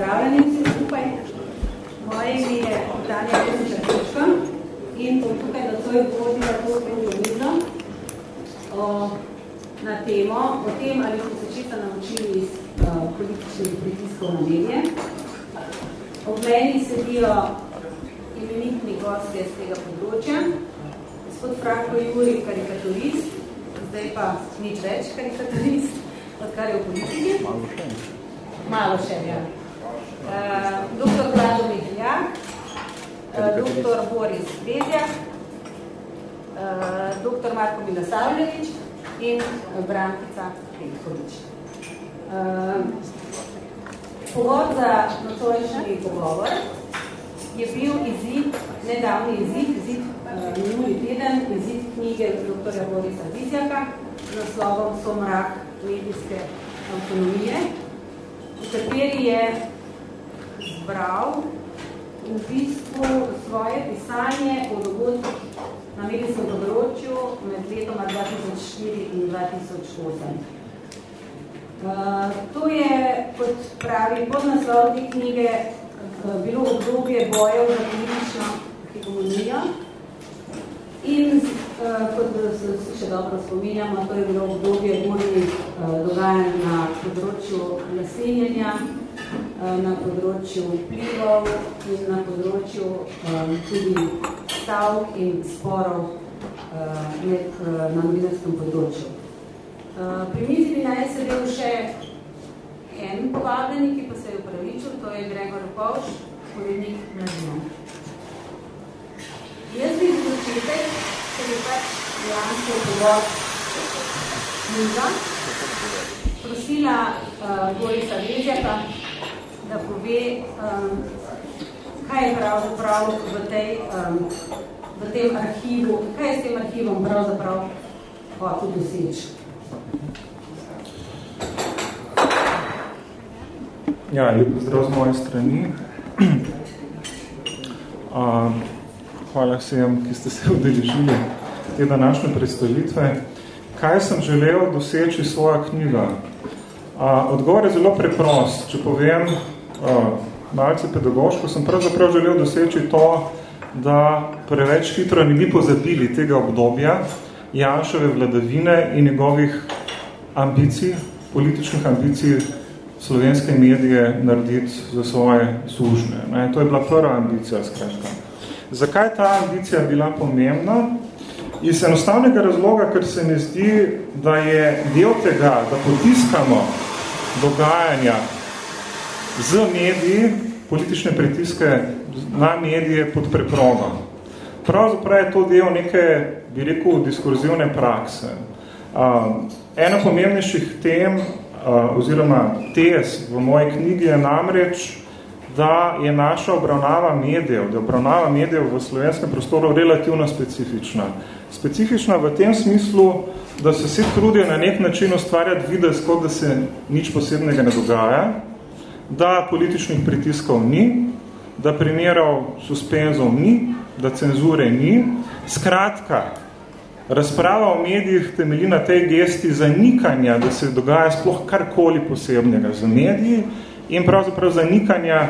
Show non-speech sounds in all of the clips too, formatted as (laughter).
pozdravljeni vsi skupaj. Moje ime je Tanja Kočka in bom tukaj na tvoj vodila to mizo na temo o tem, ali smo se čisto naučili iz uh, političnih pritiskov na medije. Ob meni sedijo imenitni gostje z tega področja. Gospod Franko Juri, karikaturist, zdaj pa nič več karikaturist, odkar je v politiki. Malo še. Malo še, ja. Uh, doktor Vlado Mihljak, uh, doktor Boris Bezjak, uh, doktor Marko Milosavljevič in Brankica Petkovič. Uh, povod za nocojšnji pogovor je bil izid, nedavni izid, izid minuli teden, izid knjige dr. Borisa Bizjaka z naslovom Somrak medijske avtonomije, v kateri je zbral v bistvu svoje pisanje o dogodkih na medijskem področju med letoma 2004 in 2008. Uh, to je, kot pravi podnaslov te knjige, uh, bilo obdobje bojev za politično hegemonijo in, uh, kot se vsi še dobro spominjamo, to je bilo obdobje burnih uh, dogajanj na področju naseljenja, na področju vplivov in na področju um, tudi stavk in sporov uh, med, uh, na novinarskem področju. Uh, pri mizi bi naj sedel še en povabljeni, ki pa se je upravičil, to je Gregor Povš, povednik Mladino. Jaz bi začetek, ker je pač lansko povod miza, prosila uh, Borisa Vezjaka, da pove, um, kaj je pravzaprav v, tej, um, v tem arhivu, kaj je s tem arhivom pravzaprav hotel doseči. Ja, lep pozdrav z moje strani. (clears throat) Uh, hvala vsem, ki ste se (laughs) udeležili te današnje predstavitve. Kaj sem želel doseči svoja knjiga? Odgovor je zelo preprost. Če povem malce pedagoško, sem pravzaprav želel doseči to, da preveč hitro ne bi pozabili tega obdobja Janševe vladavine in njegovih ambicij, političnih ambicij slovenske medije narediti za svoje služne. Ne, to je bila prva ambicija, skratka. Zakaj ta ambicija bila pomembna? Iz enostavnega razloga, ker se mi zdi, da je del tega, da potiskamo dogajanja z mediji, politične pritiske na medije pod preprogom. Pravzaprav je to del neke, bi rekel, diskurzivne prakse. Uh, ena pomembnejših tem uh, oziroma tez v moji knjigi je namreč, da je naša obravnava medijev, da obravnava medijev v slovenskem prostoru relativno specifična. Specifična v tem smislu, da se vsi trudijo na nek način ustvarjati videz, kot da se nič posebnega ne dogaja, da političnih pritiskov ni, da primerov suspenzov ni, da cenzure ni. Skratka, razprava o medijih temelji na tej gesti zanikanja, da se dogaja sploh karkoli posebnega za mediji in pravzaprav zanikanja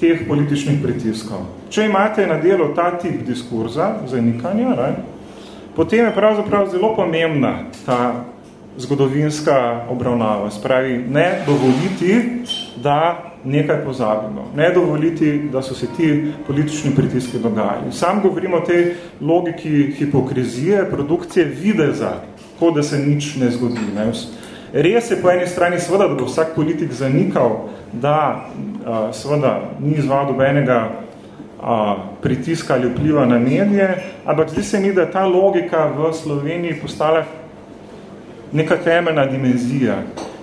teh političnih pritiskov. Če imate na delu ta tip diskurza, zanikanja, ne, potem je pravzaprav zelo pomembna ta zgodovinska obravnava. Spravi, ne dovoliti, da nekaj pozabimo. Ne dovoliti, da so se ti politični pritiski dogajali. Sam govorim o tej logiki hipokrizije, produkcije videza, kot da se nič ne zgodi. Ne? Res je po eni strani seveda, da bo vsak politik zanikal, da a, seveda ni izval dobenega a, pritiska ali vpliva na medije, ampak zdi se mi, da ta logika v Sloveniji postala neka temeljna dimenzija,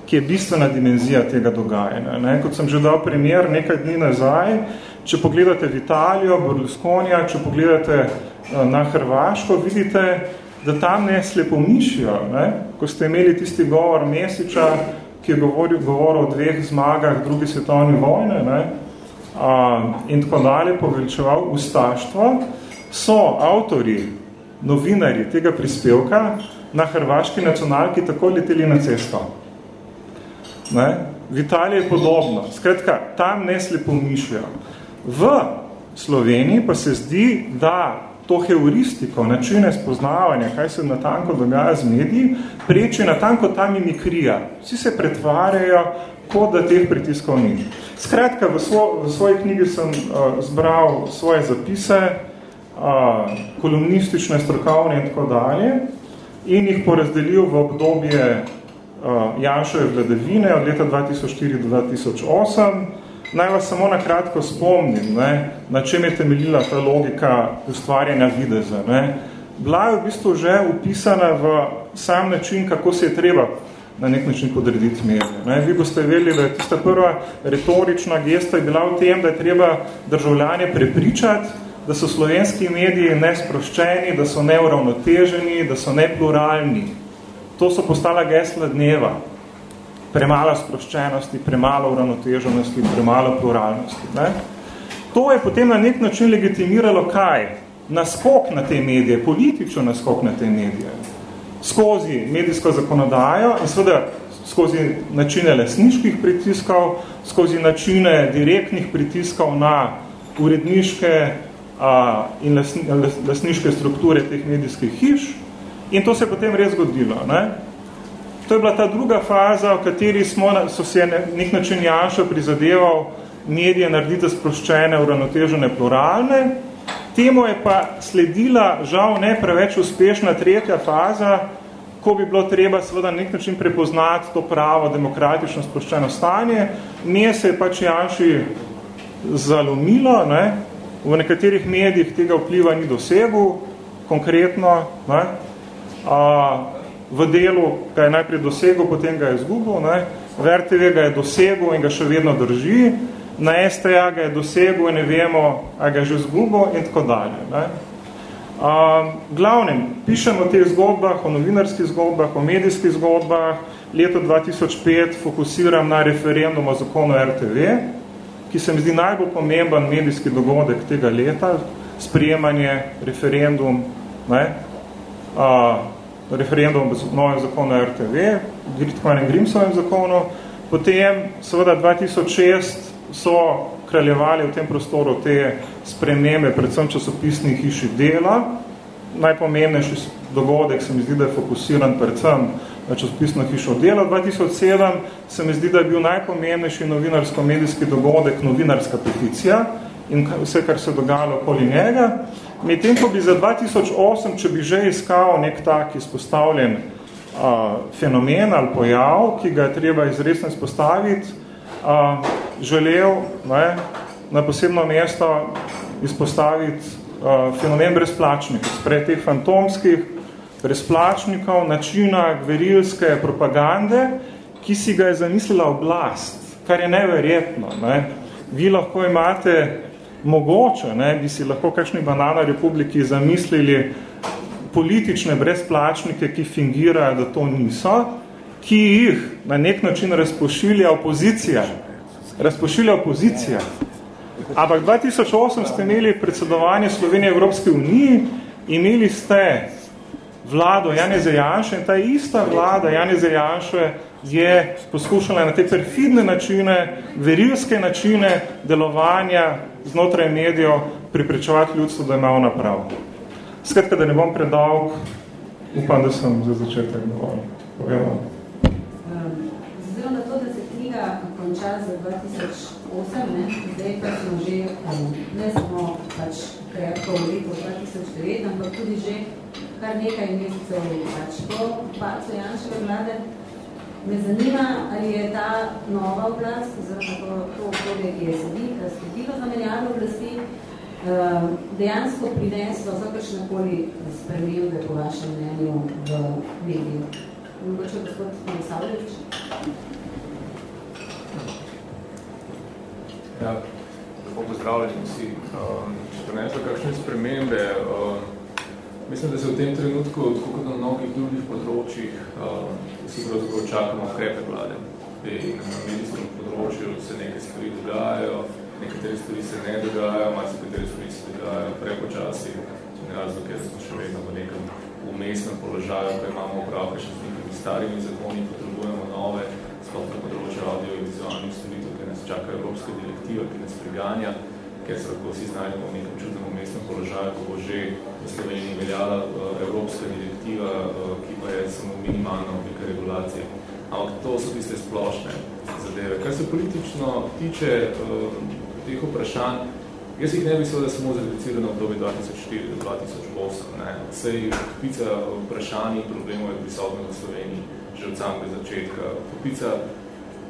ki je bistvena dimenzija tega dogajanja. Ne? Kot sem že dal primer nekaj dni nazaj, če pogledate v Italijo, Berlusconija, če pogledate na Hrvaško, vidite, da tam ne slepomišijo. Ne? Ko ste imeli tisti govor Mesiča, ki je govoril, govoril o dveh zmagah druge svetovne vojne ne? In tako dalje poveličeval ustaštvo, so avtori, novinari tega prispevka na hrvaški nacionalki tako leteli na cesto. Ne? V Italiji je podobno. Skratka, tam ne slepo mišljajo. V Sloveniji pa se zdi, da to heuristiko, načine spoznavanja, kaj se natanko dogaja z mediji, preči natanko ta mimikrija. Vsi se pretvarjajo, kot da teh pritiskov ni. Skratka, v, svo, v svoji knjigi sem uh, zbral svoje zapise, uh, kolumnistične, strokovne in tako dalje, in jih porazdelil v obdobje uh, Janšove vladavine od leta 2004 do 2008, Naj vas samo na kratko spomnim, ne, na čem je temeljila ta logika ustvarjanja videza. Ne. Bila je v bistvu že upisana v sam način, kako se je treba na nek način podrediti medije. Ne. Vi boste vedeli, da je tista prva retorična gesta je bila v tem, da je treba državljanje prepričati, da so slovenski mediji nesproščeni, da so neuravnoteženi, da so nepluralni. To so postala gesla dneva premalo sproščenosti, premalo uravnoteženosti, premalo pluralnosti. Ne? To je potem na nek način legitimiralo kaj? Naskok na te medije, politično naskok na te medije. Skozi medijsko zakonodajo in seveda skozi načine lesniških pritiskov, skozi načine direktnih pritiskov na uredniške a, in lesniške strukture teh medijskih hiš. In to se je potem res zgodilo. Ne? To je bila ta druga faza, v kateri smo, so se nek način Janša prizadeval medije narediti sproščene, uravnotežene, pluralne. Temu je pa sledila, žal ne preveč uspešna tretja faza, ko bi bilo treba seveda nek način prepoznati to pravo demokratično sproščeno stanje. Nje se je pač Janši zalomilo, ne? v nekaterih medijih tega vpliva ni dosegel, konkretno, ne? A, v delu ga je najprej dosegel, potem ga je izgubil, ne? v RTV ga je dosegel in ga še vedno drži, na STA ga je dosegel in ne vemo, a ga je že izgubil in tako dalje. Ne? Um, glavnem, pišem o teh zgodbah, o novinarskih zgodbah, o medijskih zgodbah. Leto 2005 fokusiram na referendum o zakonu RTV, ki se mi zdi najbolj pomemben medijski dogodek tega leta, sprijemanje, referendum, ne, uh, referendum v novem zakonu RTV, Gritmanem Grimsovem zakonu. Potem, seveda, 2006 so kraljevali v tem prostoru te spremembe, predvsem časopisnih hiši dela. Najpomembnejši dogodek se mi zdi, da je fokusiran predvsem na časopisno hišo dela. 2007 se mi zdi, da je bil najpomembnejši novinarsko-medijski dogodek novinarska peticija in vse, kar se je dogajalo okoli njega. Medtem, ko bi za 2008, če bi že iskal nek tak izpostavljen a, fenomen ali pojav, ki ga je treba izresno izpostaviti, a, želel ne, na posebno mesto izpostaviti a, fenomen brezplačnikov, spred teh fantomskih brezplačnikov, načina gverilske propagande, ki si ga je zamislila oblast, kar je neverjetno. Ne. Vi lahko imate mogoče ne, bi si lahko kakšni banana republiki zamislili politične brezplačnike, ki fingirajo, da to niso, ki jih na nek način razpošilja opozicija. Razpošilja opozicija. Ampak 2008 ste imeli predsedovanje Slovenije Evropske unije, imeli ste vlado Janeze Janše in ta ista vlada Janeze Janše je poskušala na te perfidne načine, verilske načine delovanja znotraj medijev priprečevati ljudstvo, da ima ona prav. Skratka, da ne bom predolg, upam, da sem za začetek dovolj povedal. Zdaj na to, da se knjiga konča za 2008, ne, zdaj pa smo že ne samo pač krepko v letu 2009, ampak tudi že kar nekaj mesecev pač po pacu Janševe vlade, Me zanima, ali je ta nova oblast, oziroma to, to obdobje, ki je sledilo zamenjavo oblasti, eh, dejansko prineslo zakršne koli spremembe po vašem mnenju v mediju. Mogoče gospod Milosavljevič? Ja, lepo pozdravljeni vsi. Če prineslo kakšne spremembe, uh, mislim, da se v tem trenutku, tako kot na mnogih drugih področjih, uh, vsi pravzaprav čakamo ukrepe vlade. In na medijskem področju se neke stvari dogajajo, nekatere stvari se ne dogajajo, malo katere stvari se dogajajo prepočasi. In razlog je, da smo še vedno v nekem umestnem položaju, ko imamo opravka še z nekimi starimi zakoni, potrebujemo nove, sploh na področju audio-vizualnih storitev, ker nas čaka Evropska direktiva, ki nas preganja, ker se lahko vsi znajdemo v nekem čudnem umestnem položaju, ko bo že v Sloveniji veljala uh, Evropska direktiva, uh, ki pa je samo minimalna oblika regulacije. Ampak to so tiste splošne zadeve. Kar se politično tiče uh, teh vprašanj, jaz jih ne bi seveda samo zreducirano v obdobju 2004 do 2008. Ne. Sej kupica vprašanj in problemov je prisotna v Sloveniji že od samega začetka. Kupica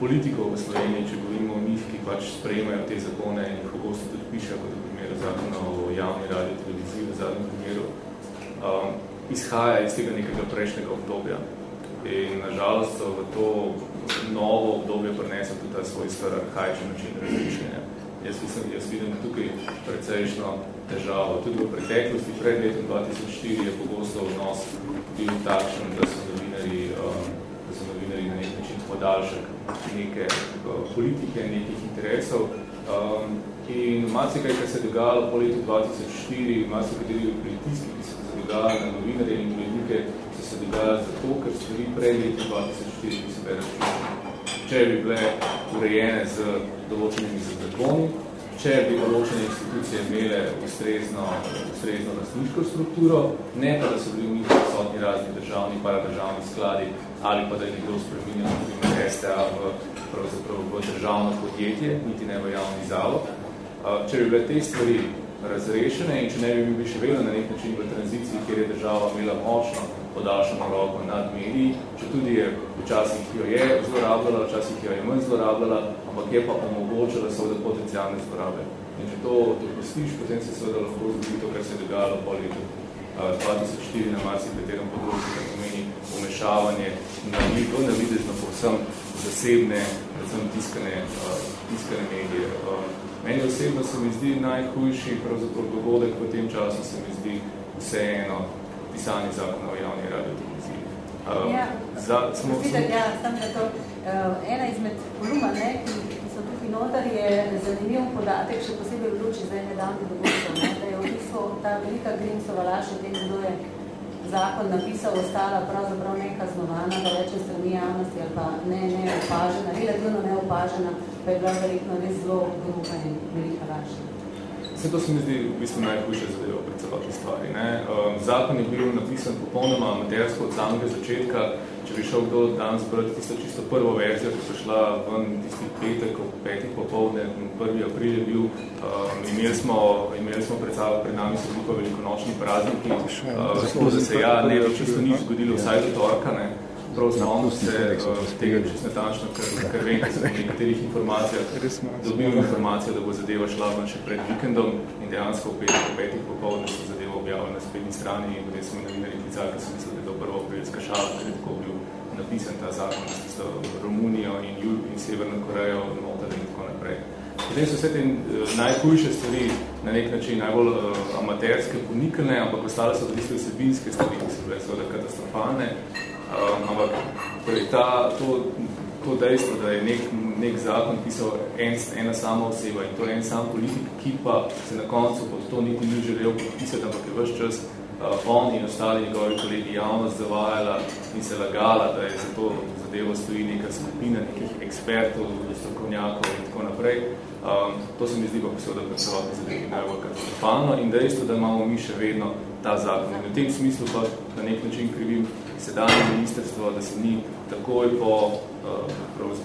politikov v Sloveniji, če govorimo o njih, ki pač sprejemajo te zakone in jih pogosto tudi pišejo, kot v primeru zakona o javni radio televiziji v zadnjem primeru, um, izhaja iz tega nekega prejšnjega obdobja. In nažalost so v to novo obdobje prinesel tudi ta svoj star arhajčen način različenja. Jaz, mislim, jaz vidim tukaj precejšno težavo. Tudi v preteklosti, pred letom 2004, je pogosto odnos bil takšen, da so novinari, um, da so novinari na nek način podaljšek neke uh, politike, nekih interesov. Um, in marsikaj, kar se je dogajalo po letu 2004, marsikateri pritiski, ki so se dogajali na novinarje in urednike, so se dogajali zato, ker stvari pred letu 2004, ki se bere Če bi bile urejene z določenimi zakoni, če bi določene institucije imele ustrezno, ustrezno lastniško strukturo, ne pa, da so bili v njih prisotni razni državni, paradržavni skladi, ali pa da je nekdo spreminjal na STA v, v državno podjetje, niti ne v javni zavod. Če bi bile te stvari razrešene in če ne bi bili še vedno na nek način v tranziciji, kjer je država imela močno podaljšano roko nad mediji, če tudi je včasih jo je zlorabljala, včasih jo je manj zlorabljala, ampak je pa omogočala seveda potencijalne zlorabe. In če to dopustiš, potem se seveda lahko zgodi to, kar se je dogajalo po letu 2004 na marsi katerem področju, kar pomeni umešavanje na navidezno povsem zasebne, predvsem tiskane, tiskane medije. Meni osebno se mi zdi najhujši pravzaprav dogodek v tem času se mi zdi vseeno pisanje zakona o javni radioteleviziji. Ja, za, smo, vidim, ja, sem to, uh, ena izmed koluma, ne, ki, ki so tukaj notar, je zanimiv podatek, še posebej v luči za ene davne dogodke, da je v bistvu ta velika Grimsova laž, tem, kdo je zakon napisal, ostala pravzaprav nekaznovana, da reče strani javnosti, ali pa ne, ne opažena, relativno neopažena, pa je bila verjetno res zelo grupa in velika lažna. Vse to se mi zdi v bistvu najhujše zadevo pred celoti stvari. Ne? Um, zakon je bil napisan popolnoma amatersko od samega začetka. Če bi šel kdo danes brati tisto čisto prvo verzijo, ki so šla ven tisti petek ob petih popovdne, 1. april je bil, um, imeli smo, imeli smo pred, pred nami so veliko velikonočni prazniki, uh, zato da se ja ne bi čisto nič zgodilo vsaj do torka, ne? Prav znamo se uh, tega čisto natančno, ker, ker vem, ker sem v nekaterih informacijah (laughs) dobil informacijo, da bo zadeva šla ven še pred vikendom in dejansko v petih, petih popovdne so zadeva objavila na spletni strani in potem so mi novinari klicali, ker sem mislil, da je to prvo aprilska šala, ker je tako bil napisan ta zakon s Romunijo in Jul in Severno Korejo, notar in tako naprej. Potem so vse te uh, najhujše stvari na nek način najbolj uh, amaterske, ponikane, ampak ostale so tiste vsebinske stvari, ki so bile seveda katastrofalne. Um, ampak torej ta, to, to dejstvo, da je nek, nek zakon pisal en, ena sama oseba in to je en sam politik, ki pa se na koncu pod to niti ni želel podpisati, ampak je vse čas uh, on in ostali njegovi kolegi javnost zavajala in se lagala, da je za to zadevo stoji neka skupina nekih ekspertov, strokovnjakov in tako naprej. Um, to se mi zdi pa seveda predstavljati zadevi najbolj katastrofalno in dejstvo, da imamo mi še vedno ta zakon. In v tem smislu pa na nek način krivim sedanje ministrstvo, da se ni takoj po, uh,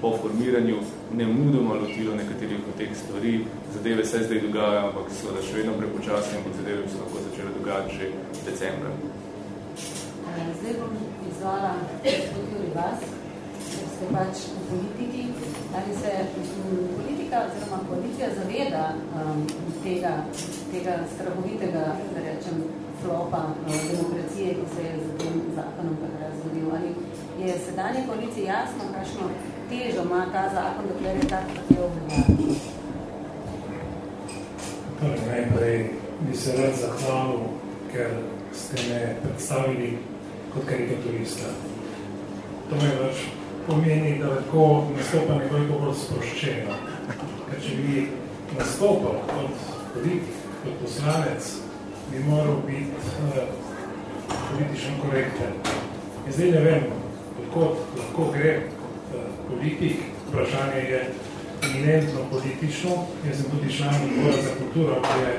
po formiranju ne mudoma lotilo nekaterih od teh stvari. Zadeve se zdaj dogajajo, ampak so da še vedno prepočasne, ampak zadeve se lahko začele dogajati že decembra. Zdaj bom izvala tudi vas, ker ste pač v politiki. Ali se politika oziroma koalicija zaveda um, tega, tega strahovitega, da rečem, sklopa uh, demokracije, ki se je z tem zakonom takrat zgodil. Ali je sedanje koalicije jasno, kakšno težo ima ta zakon, dokler je tak tako obljubljati? Torej, najprej bi se rad zahvalil, ker ste me predstavili kot karikaturista. To me več pomeni, da lahko nastopa nekoliko bolj sproščeno. Ker če bi nastopal kot politik, kot poslanec, bi moral biti uh, politično korekten. In zdaj ne vem, odkot lahko gre uh, politik, vprašanje je eminentno politično. Jaz sem tudi član odbora za kulturo, ki je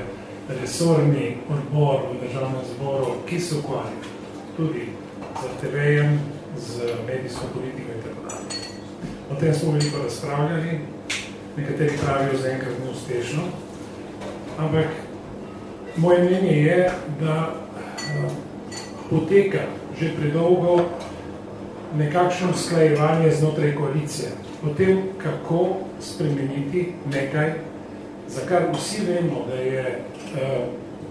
resorni odbor v državnem zboru, ki se ukvarja tudi z TV-jem, z medijsko politiko in tako. O tem smo veliko razpravljali, nekateri pravijo za enkrat neuspešno, ampak moje mnenje je, da uh, poteka že predolgo nekakšno sklajevanje znotraj koalicije o tem, kako spremeniti nekaj, za kar vsi vemo, da je uh,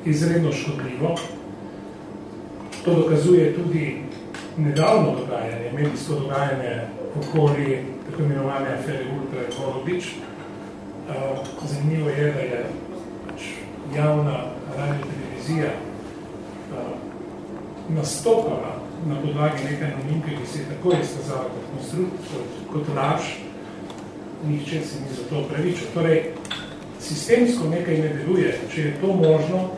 izredno škodljivo. To dokazuje tudi nedavno dogajanje, medijsko dogajanje okoli tako imenovane afere Ultra Ekolobič. Uh, zanimivo je, da je pač javna radio televizija nastopala na podlagi nekaj anonimke, ki se je tako izkazala kot konstrukt, kot, kot laž, nihče se ni za to pravičil. Torej, sistemsko nekaj ne deluje, če je to možno,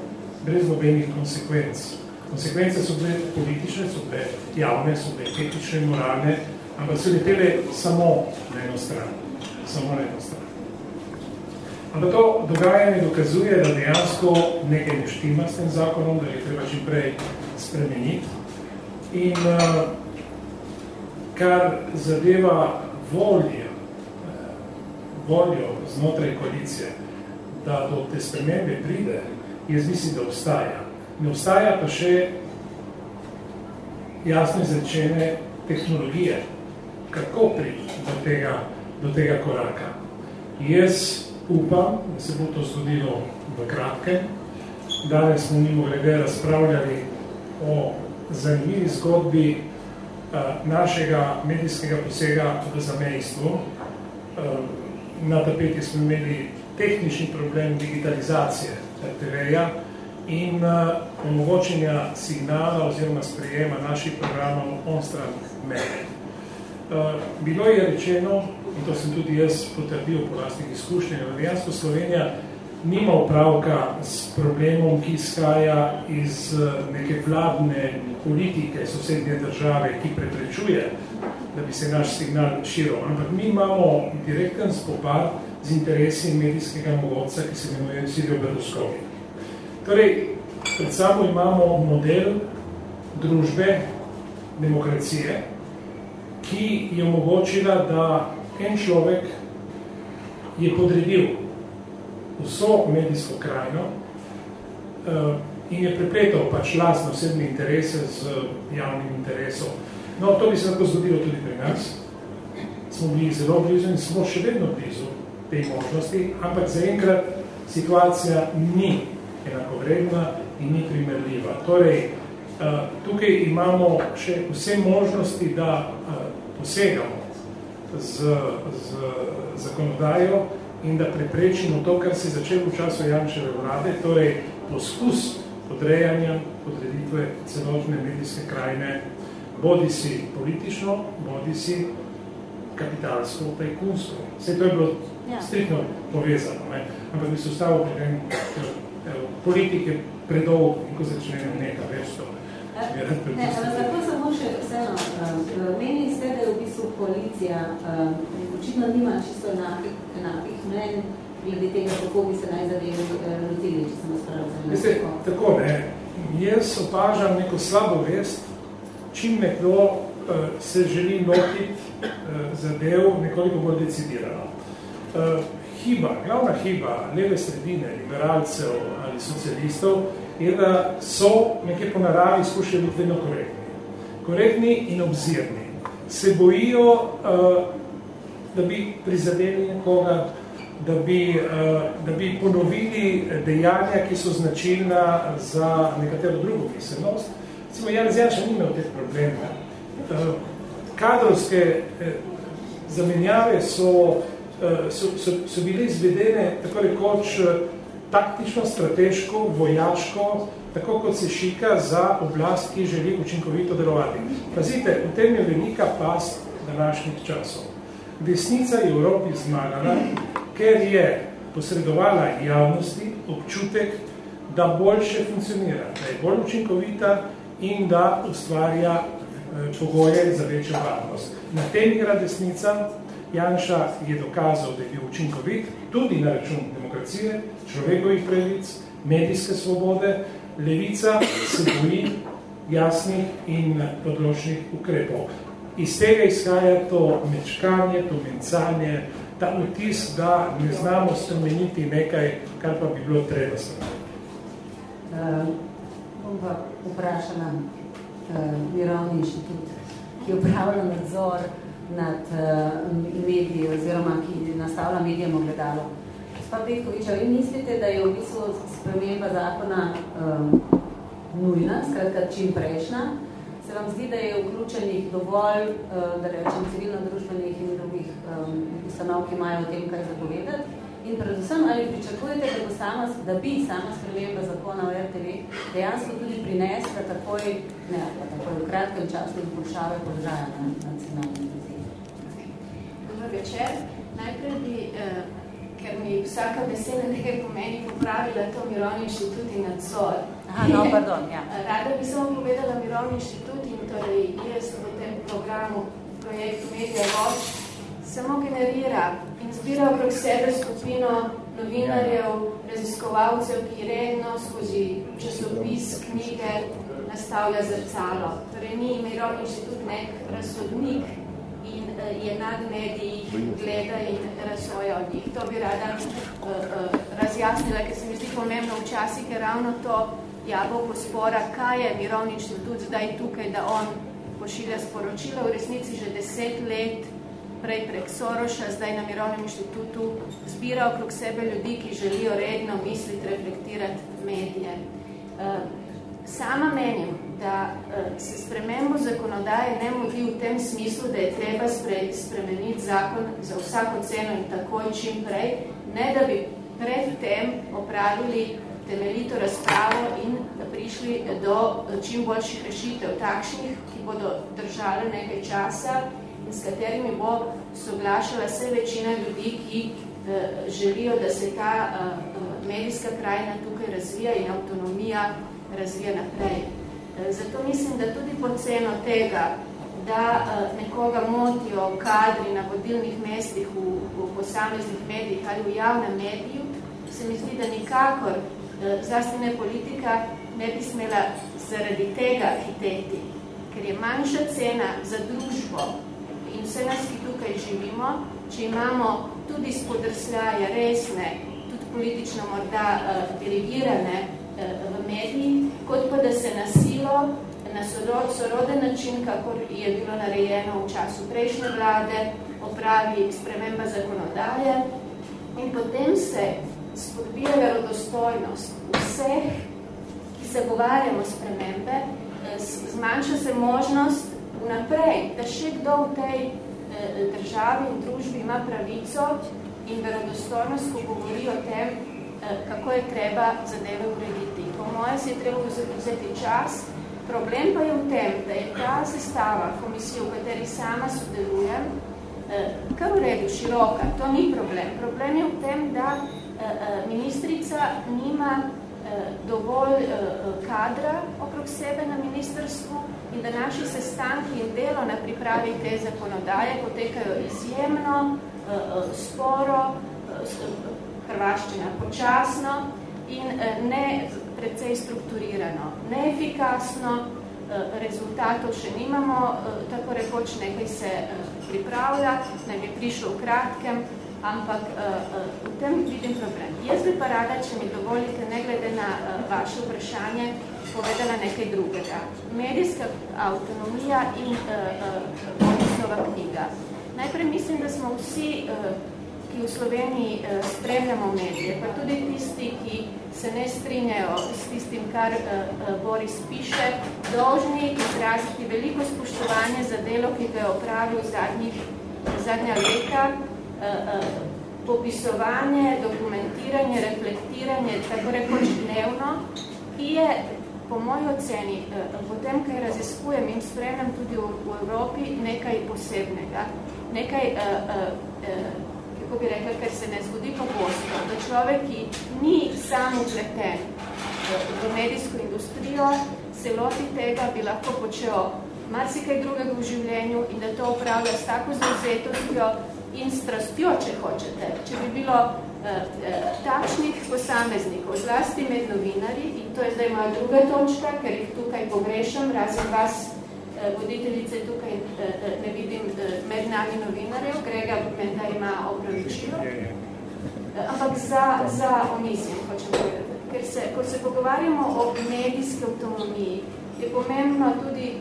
brez nobenih konsekvenc. Konsekvence so bile politične, so bile javne, so bile etične, moralne, ampak so letele samo na eno stran. Samo na eno stran. Ampak to dogajanje dokazuje, da dejansko nekaj ne štima s tem zakonom, da je treba čim prej spremeniti. In uh, kar zadeva volje, uh, voljo znotraj koalicije, da do te spremembe pride, jaz mislim, da obstaja. Ne obstaja pa še jasno izrečene tehnologije, kako priti do tega, do tega koraka. Jaz upam, da se bo to zgodilo v kratkem. Danes smo mimo glede razpravljali o zanimivi zgodbi uh, našega medijskega posega v zamejstvu. Uh, na tapeti smo imeli tehnični problem digitalizacije RTV-ja in uh, omogočenja signala oziroma sprejema naših programov on stran medij. Uh, bilo je rečeno, in to sem tudi jaz potrdil po vlastnih izkušnjah, da dejansko Slovenija nima upravka s problemom, ki izhaja iz neke vladne politike sosednje države, ki preprečuje, da bi se naš signal širil. Ampak mi imamo direkten spopad z interesi medijskega mogovca, ki se imenuje Silvio Berlusconi. Torej, pred samo imamo model družbe, demokracije, ki je omogočila, da en človek je podredil vso medijsko krajino uh, in je prepletal pač lastno osebne interese z javnim interesom. No, to bi se lahko zgodilo tudi pri nas. Smo bili zelo blizu in smo še vedno blizu tej možnosti, ampak zaenkrat situacija ni enakovredna in ni primerljiva. Torej, uh, tukaj imamo še vse možnosti, da posegamo z, z zakonodajo, in da preprečimo to, kar se je začelo v času Jančeve vlade, torej poskus podrejanja, podreditve celotne medijske krajine, bodi si politično, bodi si kapitalsko, tajkunsko. Vse to je bilo ja. striktno povezano, ne? ampak bi se ustavil pri tem, ker politike predolgo, ko začnejo nekaj več to. Ne, ampak tako samo še vseeno, uh, meni ste, da je v bistvu koalicija uh, očitno nima čisto enakih, enakih mnen glede tega, kako bi se naj zadevi uh, lotili, če sem razpravljala. Tako ne, jaz opažam neko slabo vest, čim nekdo uh, se želi lotiti uh, zadev nekoliko bolj decidirano. Hiba, glavna hiba leve sredine, liberalcev ali socialistov, je, da so nekje po naravi skušali biti vedno korektni. Korektni in obzirni. Se bojijo, uh, da bi prizadeli nekoga, da bi, uh, da bi ponovili dejanja, ki so značilna za nekatero drugo pisenost. Recimo, Janez Janša ni imel teh problemov. Uh, kadrovske uh, zamenjave so, so, so, so bile izvedene tako rekoč taktično, strateško, vojaško, tako kot se šika za oblast, ki želi učinkovito delovati. Pazite, v tem je velika past današnjih časov. Desnica je v Evropi zmagala, ker je posredovala javnosti občutek, da boljše funkcionira, da je bolj učinkovita in da ustvarja eh, pogoje za večjo varnost. Na tem igra desnica, Janša je dokazal, da je bil učinkovit tudi na račun demokracije, človekovih pravic, medijske svobode, levica se boji jasnih in podločnih ukrepov. Iz tega izhaja to mečkanje, to mencanje, ta vtis, da ne znamo spremeniti nekaj, kar pa bi bilo treba spremeniti. Uh, bom pa vprašala uh, Mirovni inštitut, ki upravlja nadzor nad uh, mediji oziroma ki nastavlja medijem ogledalo. Gospa Petkoviča, vi mislite, da je v bistvu sprememba zakona um, nujna, skratka čim prejšnja? Se vam zdi, da je vključenih dovolj, uh, da rečem, civilno-družbenih in drugih um, ustanov, ki imajo o tem kaj zapovedati? In predvsem, ali pričakujete, da, sama, da bi sama sprememba zakona o RTV dejansko tudi prinesla takoj, ne, takoj v kratkem času izboljšave položaja na nacionalni viziji? Dobro večer. Najprej bi eh, ker mi vsaka beseda (laughs) nekaj pomeni, popravila to Mirovni inštitut in nadzor. Aha, no, pardon, ja. (laughs) Rada bi samo povedala Mirovni inštitut in torej jaz v tem programu projektu Media Watch samo generira in zbira okrog sebe skupino novinarjev, raziskovalcev, ki redno skozi časopis, knjige nastavlja zrcalo. Torej ni Mirovni inštitut nek razsodnik, Eh, je nad mediji, gleda in razsoja od njih. To bi rada uh, uh, razjasnila, ker se mi zdi pomembno včasih, ker ravno to jabolko spora, kaj je Mirovni inštitut zdaj tukaj, da on pošilja sporočila, v resnici že deset let prej prek Soroša, zdaj na Mirovnem inštitutu, zbira okrog sebe ljudi, ki želijo redno misliti, reflektirati medije. Uh, sama menim, da uh, se spremembo zakonodaje ne modi v tem smislu, da je treba spre, spremeniti zakon za vsako ceno in takoj čim prej, ne da bi pred tem opravili temeljito razpravo in prišli do čim boljših rešitev, takšnih, ki bodo držale nekaj časa in s katerimi bo soglašala vse večina ljudi, ki uh, želijo, da se ta medijska krajina tukaj razvija in avtonomija razvija naprej. Eh, zato mislim, da tudi po ceno tega, da eh, nekoga motijo kadri na vodilnih mestih v, v posameznih medijih ali v javnem mediju, se mi zdi, da nikakor eh, zlasti ne politika ne bi smela zaradi tega hiteti, ker je manjša cena za družbo in vse nas, ki tukaj živimo, če imamo tudi spodrsljaje resne, tudi politično morda dirigirane v mediji, kot pa da se nasilo na soroden način, kako je bilo narejeno v času prejšnje vlade, opravi sprememba zakonodaje in potem se spodbija verodostojnost vseh, ki se govarjamo spremembe, zmanjša se možnost vnaprej, da še kdo v tej eh, državi in družbi ima pravico in verodostojnost, ko govori o tem, Eh, kako je treba zadeve urediti. Po mojem si je treba vzeti čas. Problem pa je v tem, da je ta sestava komisije, v kateri sama sodelujem, eh, kar v redu, široka. To ni problem. Problem je v tem, da eh, ministrica nima dovolj kadra okrog sebe na ministrstvu in da naši sestanki in delo na pripravi te zakonodaje potekajo izjemno, sporo, hrvaščina počasno in eh, ne precej strukturirano, neefikasno, eh, rezultatov še nimamo, eh, tako rekoč nekaj se pripravlja, naj bi prišlo v kratkem, ampak v tem vidim problem. Jaz bi pa rada, če mi dovolite, ne glede na vaše vprašanje, povedala nekaj drugega. Medijska avtonomija in Borisova knjiga. Najprej mislim, da smo vsi ki v Sloveniji uh, spremljamo medije, pa tudi tisti, ki se ne strinjajo s tistim, kar uh, uh, Boris piše, dolžni izraziti veliko spoštovanje za delo, ki ga je opravil zadnjih, zadnja leta, popisovanje, dokumentiranje, reflektiranje, tako rekoč dnevno, ki je po moji oceni, uh, potem, kaj raziskujem in spremljam tudi v Evropi, nekaj posebnega. Nekaj uh, uh, uh, kako bi rekla, ker se ne zgodi pogosto, da človek, ki ni sam upleten v medijsko industrijo, se loti tega, bi lahko počel marsikaj drugega v življenju in da to upravlja s tako zavzetostjo, in strastjo, če hočete, če bi bilo takšnih posameznikov, zlasti med novinarji, in to je zdaj moja druga točka, ker jih tukaj pogrešam, razen vas, voditeljice, tukaj ne vidim med nami novinarjev, Grega menda ima opravičilo, ampak za, za omizjem, hočem povedati. Ker se, ko se pogovarjamo o medijski avtonomiji, je pomembno tudi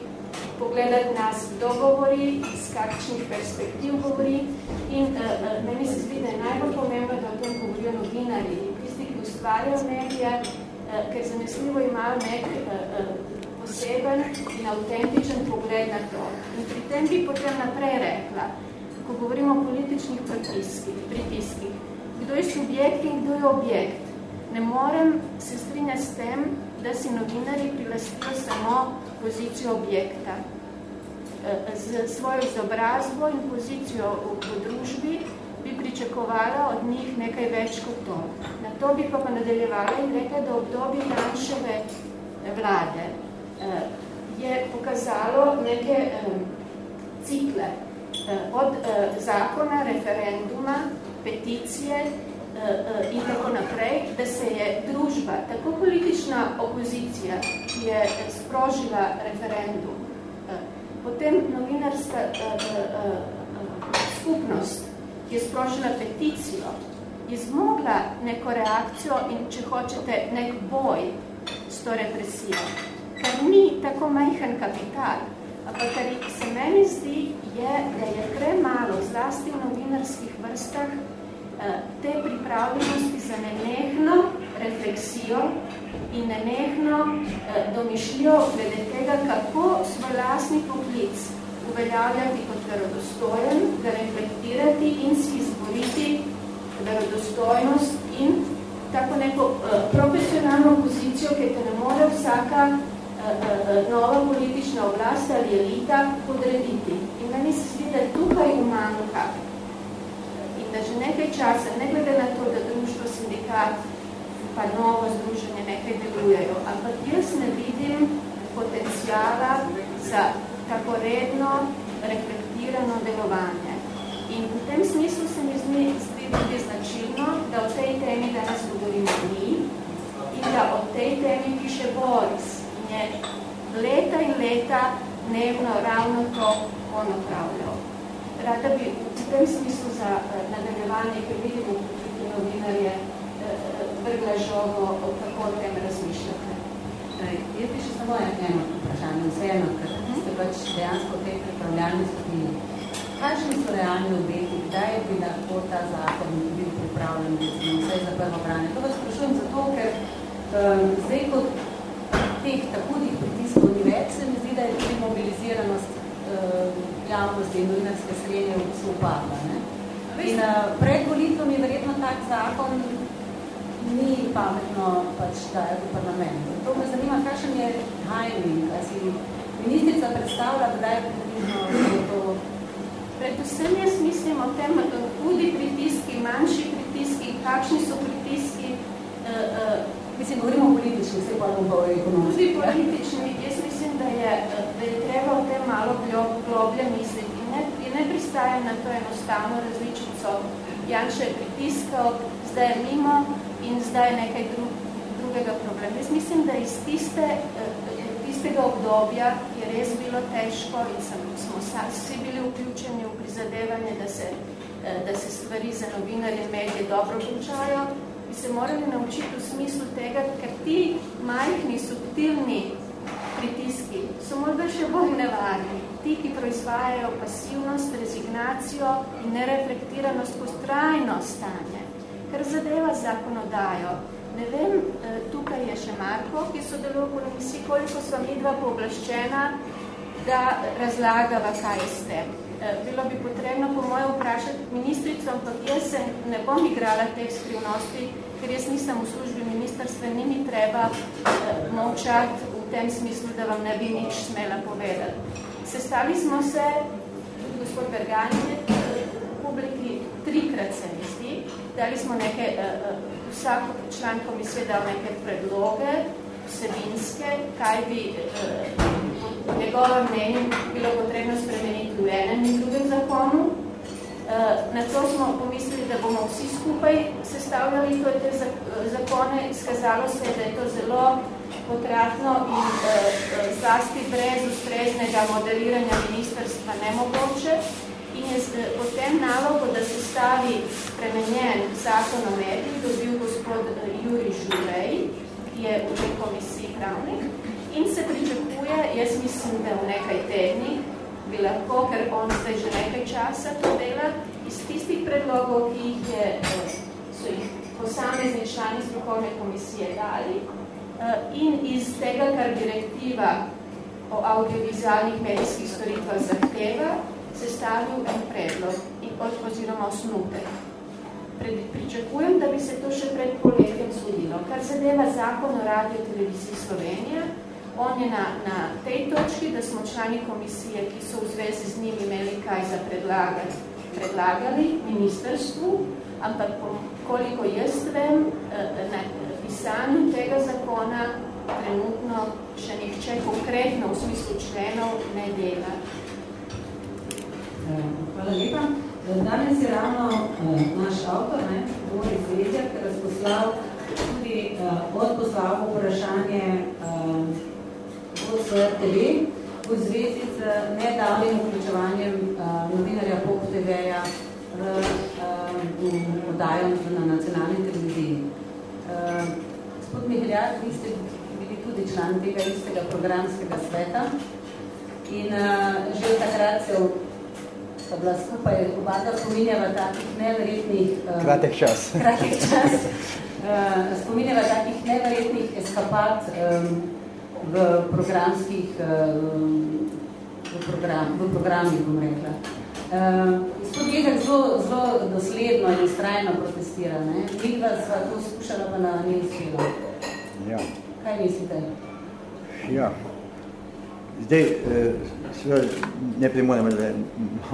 pogledati nas, kdo govori, iz kakšnih perspektiv govori in uh, meni se zdi, da je najbolj pomembno, da o tem govorijo novinari, tisti, ki ustvarjajo medije, uh, ker zanesljivo imajo nek uh, poseben in autentičen pogled na to. In pri tem bi potem naprej rekla, ko govorimo o političnih pritiskih, pritiskih, kdo je subjekt in kdo je objekt. Ne morem se strinjati s tem, da si novinari prilastijo samo pozicijo objekta. E, z svojo izobrazbo in pozicijo v, v družbi bi pričakovala od njih nekaj več kot to. Na to bi pa nadaljevala in rekla, da obdobje Janševe vlade je pokazalo neke cikle. Od zakona, referenduma, peticije, in tako naprej, da se je družba, tako politična opozicija, ki je sprožila referendum, potem novinarska skupnost, ki je sprožila peticijo, je zmogla neko reakcijo in, če hočete, nek boj s to represijo, kar ni tako majhen kapital, ampak kar se meni zdi, je, da je premalo, zlasti v novinarskih vrstah, Eh, te pripravljenosti za nenehno refleksijo in nenehno eh, domišljijo glede tega, kako svoj lasni poklic uveljavljati kot verodostojen, ga reflektirati in si izboriti verodostojnost in tako neko eh, profesionalno pozicijo, ki te ne more vsaka nova politična oblast ali elita podrediti. In meni se zdi, da tukaj umanjka da že nekaj časa, ne glede na to, da društvo, sindikat pa novo združenje nekaj delujejo, ampak jaz ne vidim potencijala za tako redno reflektirano delovanje. In v tem smislu se mi zdi, zdi tudi značilno, da o tej temi danes govorimo mi in da o tej temi piše Boris. Je leta in leta dnevno ravno to on opravljal. Rada bi v tem smislu za uh, nadaljevanje, ker vidimo tudi novinarje, uh, vrgla žogo, kako o tem razmišljate. Uh, jaz bi še samo eno vprašanje, vseeno, ker -huh. ste pač dejansko v tej pripravljalni skupini. Kakšni so realni obeti, kdaj bi lahko ta zakon bil pripravljen, recimo, vse za prvo branje? To vas sprašujem zato, ker um, zdaj kot teh takudih pritiskov ni več, se mi zdi, da je tudi mobiliziranost um, javnosti in novinarske srednje so upadla. Ne? In uh, pred volitvami verjetno tak zakon ni pametno pač dajati v parlamentu. To me zanima, kakšen je timing, kaj si ministrica predstavlja, kdaj je približno to... Predvsem jaz mislim o tem, da hudi pritiski, manjši pritiski, kakšni so pritiski, uh, uh, Mislim, govorimo o politični, se pa o ekonomski. Tudi politični. Jaz mislim, da je, da je treba o tem malo globlje misliti. In ne, in ne pristajam na to enostavno različico. Janša je pritiskal, zdaj je mimo in zdaj je nekaj dru, drugega problema. Jaz mislim, da iz tiste, tistega obdobja je res bilo težko in sem, smo vsi bili vključeni v prizadevanje, da se, da se stvari za novinarje medije dobro končajo bi se morali naučiti v smislu tega, ker ti majhni, subtilni pritiski so morda še bolj nevarni. Ti, ki proizvajajo pasivnost, rezignacijo in nereflektiranost kot trajno stanje, kar zadeva zakonodajo. Ne vem, eh, tukaj je še Marko, ki sodeluje v komisiji, koliko so midva pooblaščena, da razlagava, kaj je s tem. Eh, bilo bi potrebno po moje vprašati ministrico, ampak jaz se ne bom igrala teh skrivnosti, ker jaz nisem v službi ministrstva, ni mi treba eh, molčati v tem smislu, da vam ne bi nič smela povedati. Sestali smo se, tudi gospod Berganje, v publiki trikrat se mi zdi, dali smo neke, eh, vsak član komisije dal neke predloge, vsebinske, kaj bi njegovem mnenju bilo potrebno spremeniti v enem in drugem zakonu. Na to smo pomislili, da bomo vsi skupaj sestavljali te zakone. Izkazalo se je, da je to zelo potratno in zlasti brez ustreznega modeliranja ministrstva nemogoče. In je potem nalogo, da se stavi spremenjen zakon o mediji, dobil gospod Juri Žuvej, ki je v tej komisiji pravnik. In se pričakuje, jaz mislim, da v nekaj tednih, bi lahko, ker on zdaj že nekaj časa to dela, iz tistih predlogov, ki jih je, eh, so jih posamezni člani strokovne komisije dali, eh, in iz tega, kar direktiva o audiovizualnih medijskih storitvah zahteva, sestavil en predlog in oziroma osnutek. Pričakujem, da bi se to še pred poletjem zgodilo. Kar zadeva zakon o radio televiziji Slovenija, On je na, na tej točki, da smo člani komisije, ki so v zvezi z njimi imeli kaj za predlagati, predlagali ministerstvu, ampak koliko jaz vem, eh, na pisanju tega zakona trenutno še nihče konkretno v smislu členov ne dela. Eh, hvala lepa. Danes je ravno uh, naš avtor, ne, Boris Vezjak, razposlal tudi uh, odposlal vprašanje uh, v RTV v zvezi z nedavnim vključevanjem uh, novinarja POP TV-ja v uh, oddajo na nacionalni televiziji. Uh, gospod Miheljar, vi ste bili tudi član tega istega programskega sveta in uh, že od takrat se sta bila skupaj oba da spominjava takih neverjetnih... Uh, kratek čas. (laughs) Kratek čas. Uh, spominjava takih neverjetnih eskapad um, v programskih eh, v, program, v programih, bom rekla. Gospod Jedek zelo, zelo dosledno in ustrajno protestira. Ne? Vidva sva to skušala pa na Nilsfilu. Ja. Kaj mislite? Ja. Zdaj, eh, sve, najprej moram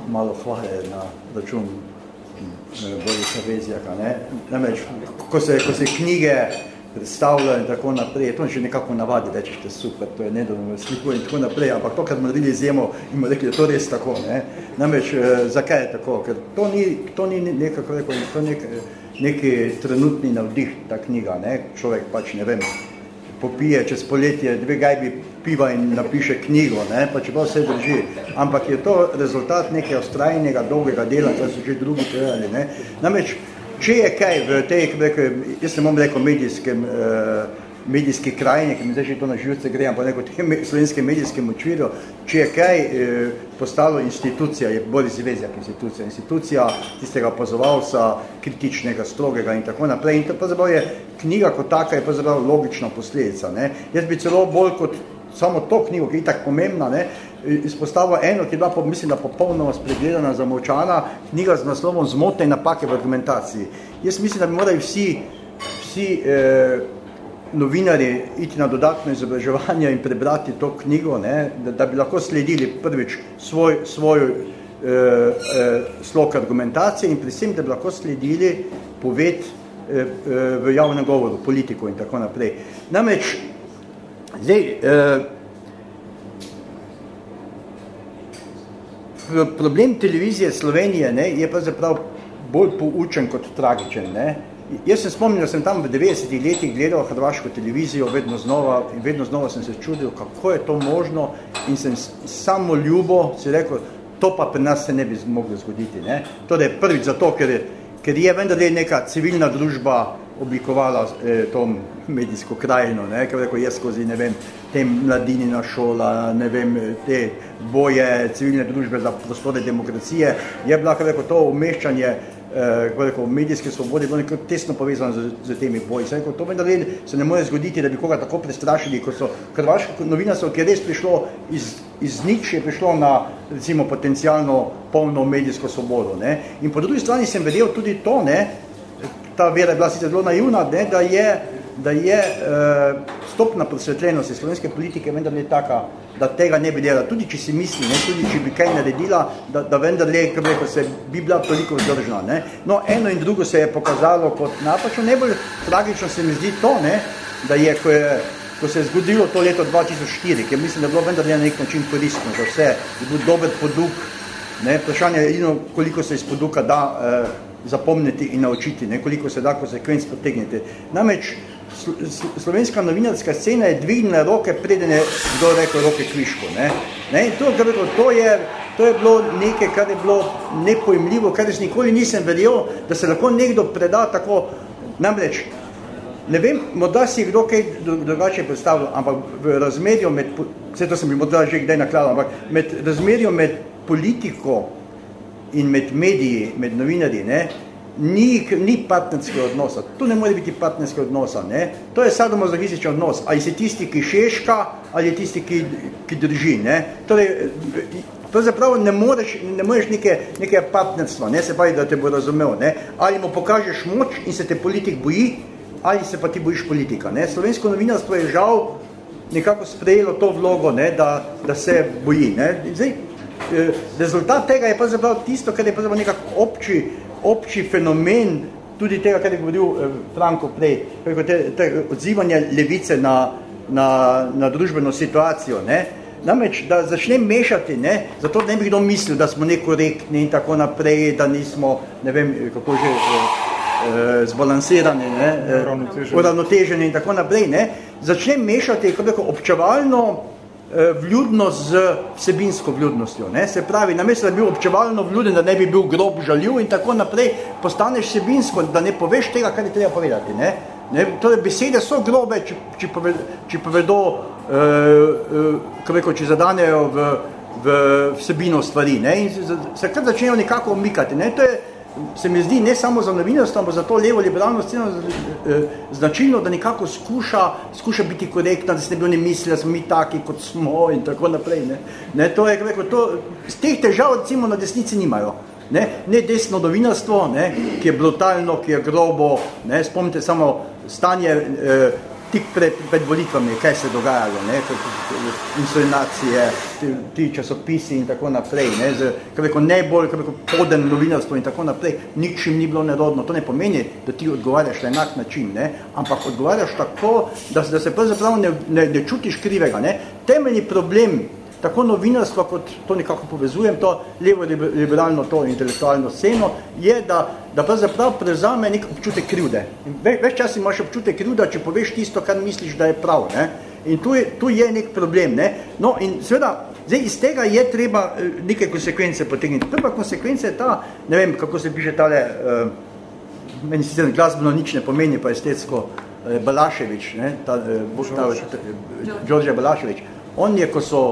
malo hvale na račun eh, Borisa Vezjaka. Ne? Namreč, ko se, ko se knjige predstavljajo in tako naprej, to je že nekako navadi, rečeš, da super, to je nedovoljno sliko in tako naprej, ampak to, kar naredili izjemo, ima rekli, da to res tako, ne. Namreč, eh, zakaj je tako? Ker to ni, to ni nekako rekel, to je nek, neki trenutni navdih, ta knjiga, ne. Človek pač, ne vem, popije čez poletje dve gajbi piva in napiše knjigo, ne, pa če pa vse drži. Ampak je to rezultat nekaj ustrajnega, dolgega dela, kar so že drugi trebali, ne. Namreč, če je kaj v tej, rekel, jaz ne bom rekel medijskem, uh, medijski krajini, ki mi zdaj že to na živce gre, ampak neko tem slovenskem medijskem očvirju, če je kaj uh, postalo institucija, je bolj zvezjak institucija, institucija tistega opazovalca, kritičnega, strogega in tako naprej. In to pravzaprav je knjiga kot taka, je pravzaprav logična posledica. Ne? Jaz bi celo bolj kot samo to knjigo, ki je tako pomembna, ne, izpostavil eno, ki je bila, mislim, da popolnoma spregledana, zamovčana, knjiga z naslovom Zmotne napake v argumentaciji. Jaz mislim, da bi morali vsi, vsi eh, novinari iti na dodatno izobraževanje in prebrati to knjigo, ne, da, da bi lahko sledili prvič svoj, svoj eh, eh, slok argumentacije in predvsem, da bi lahko sledili poved eh, eh, v javnem govoru, politiko in tako naprej. Namreč, zdaj, eh, problem televizije Slovenije ne, je pravzaprav bolj poučen kot tragičen. Ne. Jaz se spomnim, da sem tam v 90 letih gledal hrvaško televizijo vedno znova in vedno znova sem se čudil, kako je to možno in sem samo ljubo si rekel, to pa pri nas se ne bi moglo zgoditi. Ne. Torej prvič zato, ker je, ker je vendar neka civilna družba oblikovala eh, to medijsko krajino, ne, ker rekel, jaz skozi, ne vem, te mladinina šola, ne vem, te boje civilne družbe za prostore demokracije, je bila, ker rekel, to umeščanje eh, rekel, medijske svobode bilo nekaj tesno povezano z, z temi boji. Se, rekel, to vendar se ne more zgoditi, da bi koga tako prestrašili, kot so hrvaško novinarstvo, ki je res prišlo iz, iz nič, je prišlo na recimo potencialno polno medijsko svobodo. Ne. In po drugi strani sem vedel tudi to, ne, ta vera je bila sicer zelo naivna, ne, da je, da je uh, stopna prosvetljenosti slovenske politike vendar ne taka, da tega ne bi delala. Tudi če si misli, ne, tudi če bi kaj naredila, da, da vendar le, kako rekel, se bi bila toliko vzdržna. Ne. No, eno in drugo se je pokazalo kot napačno. Najbolj tragično se mi zdi to, ne, da je, ko je ko se je zgodilo to leto 2004, ker mislim, da je bilo vendar na nek način koristno za vse, je bil dober poduk Ne? Vprašanje je ino, koliko se iz poduka da eh, zapomniti in naučiti, ne? koliko se da konsekvenc potegniti. Namreč slovenska novinarska scena je dvignila roke, preden je kdo rekel roke kviško. Ne? Ne? To, to, je, to je bilo nekaj, kar je bilo nepojemljivo, kar jaz nikoli nisem verjel, da se lahko nekdo preda tako, namreč, ne vem, morda si kdo kaj drugače predstavljal, ampak v razmerju med, vse to sem bi morda že kdaj nakladal, ampak med razmerju med politiko in med mediji, med novinarji, ne, ni, ni partnerskega odnosa. Tu ne more biti partnerskega odnosa. Ne? To je sadomazohistični odnos. Ali si tisti, ki šeška, ali je tisti, ki, ki drži. Ne? Torej, pravzaprav ne moreš, ne moreš neke, neke partnerstva, ne? se pravi, da te bo razumel. Ne? Ali mu pokažeš moč in se te politik boji, ali se pa ti bojiš politika. Ne? Slovensko novinarstvo je žal nekako sprejelo to vlogo, ne? Da, da se boji. Ne? Zdaj, rezultat tega je pravzaprav tisto, kar je pravzaprav nekako obči obči fenomen tudi tega, kar je govoril eh, Franko prej, te, te odzivanje levice na, na, na družbeno situacijo. Ne? Namreč, da začnem mešati, ne? zato ne bi kdo mislil, da smo nekorektni in tako naprej, da nismo, ne vem, kako že, eh, eh zbalansirani, ne? Eh, uravnoteženi in tako naprej. Ne? Začnem mešati, kako rekel, občevalno Eh, vljudnost z vsebinsko vljudnostjo. Ne? Se pravi, namesto da bi bil občevalno vljuden, da ne bi bil grob žaljiv in tako naprej, postaneš vsebinsko, da ne poveš tega, kar je treba povedati. Ne? Ne? Torej, besede so grobe, če, če, povedo, če povedo, uh, uh, kako če zadanejo v, v vsebino stvari ne? in se, se kar začnejo nekako omikati. Ne? To je, se mi zdi ne samo za novinarstvo, ampak za to levo liberalno sceno eh, značilno, da nekako skuša, skuša biti korektna, da se ne bi oni mislili, da smo mi taki, kot smo in tako naprej. Ne? Ne, to je, rekel, to, z teh težav recimo na desnici nimajo. Ne, ne desno novinarstvo, ne, ki je brutalno, ki je grobo, ne, spomnite samo stanje eh, tik pred, pred volitvami, kaj se je dogajalo, ne, insulinacije, ti, ti časopisi in tako naprej, ne, z, kaj reko, najbolj, kaj reko, poden novinarstvo in tako naprej, ničim ni bilo nerodno. To ne pomeni, da ti odgovarjaš na enak način, ne, ampak odgovarjaš tako, da, da se pravzaprav ne, ne, ne čutiš krivega. Ne. Temeljni problem tako novinarstva, kot to nekako povezujem, to levo liberalno, to intelektualno sceno, je, da, da pravzaprav prevzame nek občutek krivde. In ve, več čas imaš občutek krivda, če poveš tisto, kar misliš, da je prav. Ne? In tu je, tu je nek problem. Ne? No, in seveda, zdaj iz tega je treba eh, neke konsekvence potegniti. Prva konsekvenca je ta, ne vem, kako se piše tale, uh, meni sicer glasbeno nič ne pomeni, pa estetsko, uh, Balaševič, ne? Ta, uh, ta, Đorđe Balaševič. On je, ko so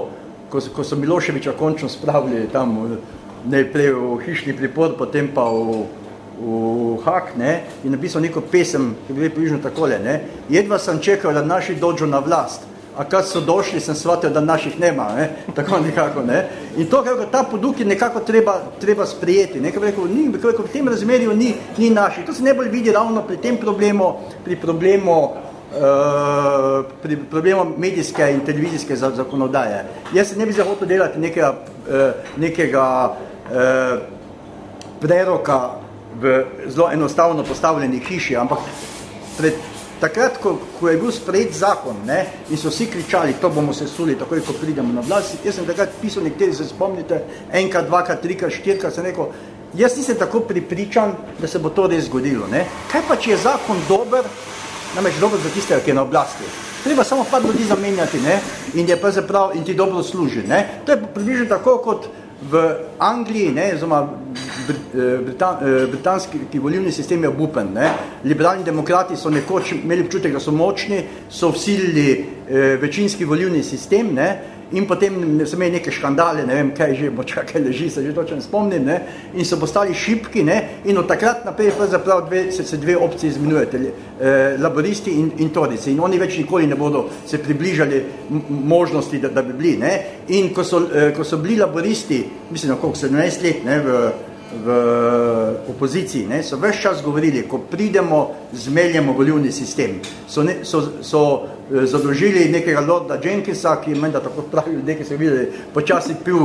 ko, ko so Miloševiča končno spravili tam najprej v hišni pripor, potem pa v, v Hak, ne, in napisal neko pesem, ki bi približno takole, ne, jedva sem čekal, da naši dođu na vlast, a kad so došli, sem shvatil, da naših nema, ne, (laughs) tako nekako, ne, in to, kako ta poduk je nekako treba, treba sprijeti, ne, kako rekel, ni, kako v tem razmerju ni, ni naših, to se najbolj vidi ravno pri tem problemu, pri problemu pri problemu medijske in televizijske zakonodaje. Jaz se ne bi zahotel delati nekega, uh, nekega uh, preroka v zelo enostavno postavljeni hiši, ampak pred, takrat, ko, ko je bil sprejet zakon ne, in so vsi kričali, to bomo se suli, takoj, ko pridemo na vlast, jaz sem takrat pisal, nekateri se spomnite, enkrat, dvakrat, trikrat, štirkrat, sem rekel, jaz nisem tako pripričan, da se bo to res zgodilo. Ne. Kaj pa, če je zakon dober, namreč dobro za tistega, ki je na oblasti. Treba samo par ljudi zamenjati ne? in je pravzaprav in ti dobro služi. Ne? To je približno tako kot v Angliji, ne, zoma eh, Britan, eh, britanski volilni sistem je obupen. Ne. Liberalni demokrati so nekoč imeli občutek, da so močni, so vsilili eh, večinski volilni sistem, ne, in potem so imeli neke škandale, ne vem, kaj že, bo (laughs) čakaj leži, se že točno spomnim, ne, in so postali šipki, ne, in od takrat naprej pravzaprav dve, se, se dve opcije izmenujete, eh, laboristi in, in torici, in oni več nikoli ne bodo se približali možnosti, da, da bi bili, ne, in ko so, eh, ko so bili laboristi, mislim, koliko, 17 let, ne, v, v opoziciji, ne, so več čas govorili, ko pridemo, zmeljemo volivni sistem. So, ne, so, so eh, zadružili nekega Lorda Jenkinsa, ki je menda tako pravi ljudje, ki so videli, počasi pil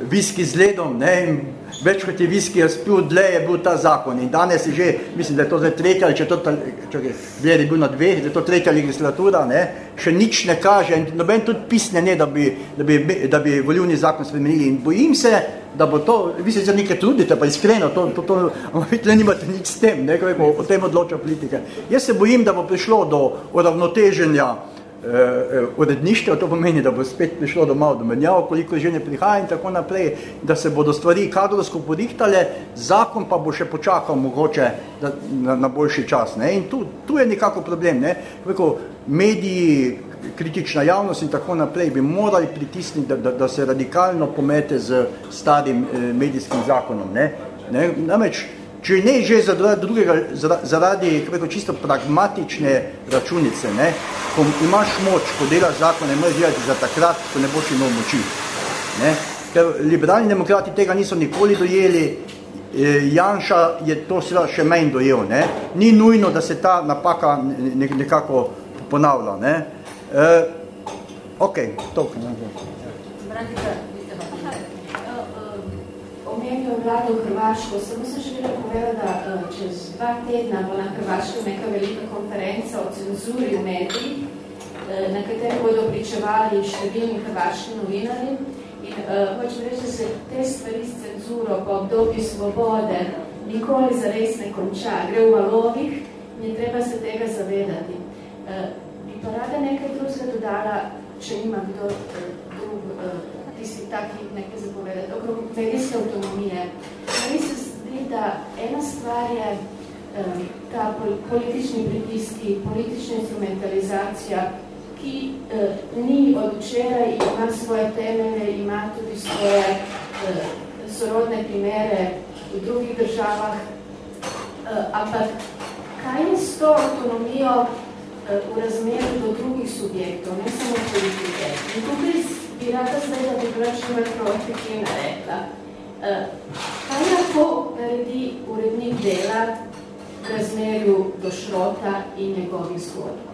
viski z ledom, ne, in več kot je viski je spil, dle je bil ta zakon. In danes je že, mislim, da je to zdaj tretja ali četrta, čakaj, je bil na dveh, da je to tretja legislatura, ne, še nič ne kaže in noben tudi pisne ne, da bi, da bi, da bi voljivni zakon spremenili. In bojim se, da bo to, vi se zdaj nekaj trudite, pa iskreno, to, to, to, to ne nimate nič s tem, ne, kako o tem odloča politika. Jaz se bojim, da bo prišlo do uravnoteženja uredništva, to pomeni, da bo spet prišlo do malo domenjav, koliko že ne prihaja in tako naprej, da se bodo stvari kadrovsko porihtale, zakon pa bo še počakal mogoče da, na, na boljši čas. Ne? In tu, tu je nekako problem. Ne? Kako mediji, kritična javnost in tako naprej bi morali pritisniti, da, da, da se radikalno pomete z starim eh, medijskim zakonom. Ne? Ne? Namreč, če ne že zaradi drugega, zaradi kako čisto pragmatične računice, ne, ko imaš moč, ko delaš zakon, ne moreš delati za takrat, ko ne boš imel moči. Ne. Ker liberalni demokrati tega niso nikoli dojeli, e, Janša je to seveda še menj dojel. Ne. Ni nujno, da se ta napaka nekako ponavlja. Ne. E, ok, toliko. Brantika, omenil vlado v Hrvaško. Samo sem želela povedati, da uh, čez dva tedna bo na Hrvaško neka velika konferenca o cenzuri v mediji, uh, na kateri bodo pričevali številni hrvaški novinari. In uh, hočem reči, da se te stvari s cenzuro po obdobju svobode nikoli zares ne konča. Gre v valovih in je treba se tega zavedati. Uh, bi pa rada nekaj drugega dodala, če nima kdo uh, drug uh, taki nekaj zapovedati, okrog medijske avtonomije. Meni se zdi, da ena stvar je um, ta politični pritiski, politična instrumentalizacija, ki uh, ni od včeraj, ima svoje temelje, ima tudi svoje uh, sorodne primere v drugih državah, uh, ampak kaj je s to avtonomijo uh, v razmerju do drugih subjektov, ne samo politike? In tukaj bi rada zdaj, da bi bila še več profikina rekla. Uh, kaj lahko naredi urednik dela v razmerju do šrota in njegovih zgodb?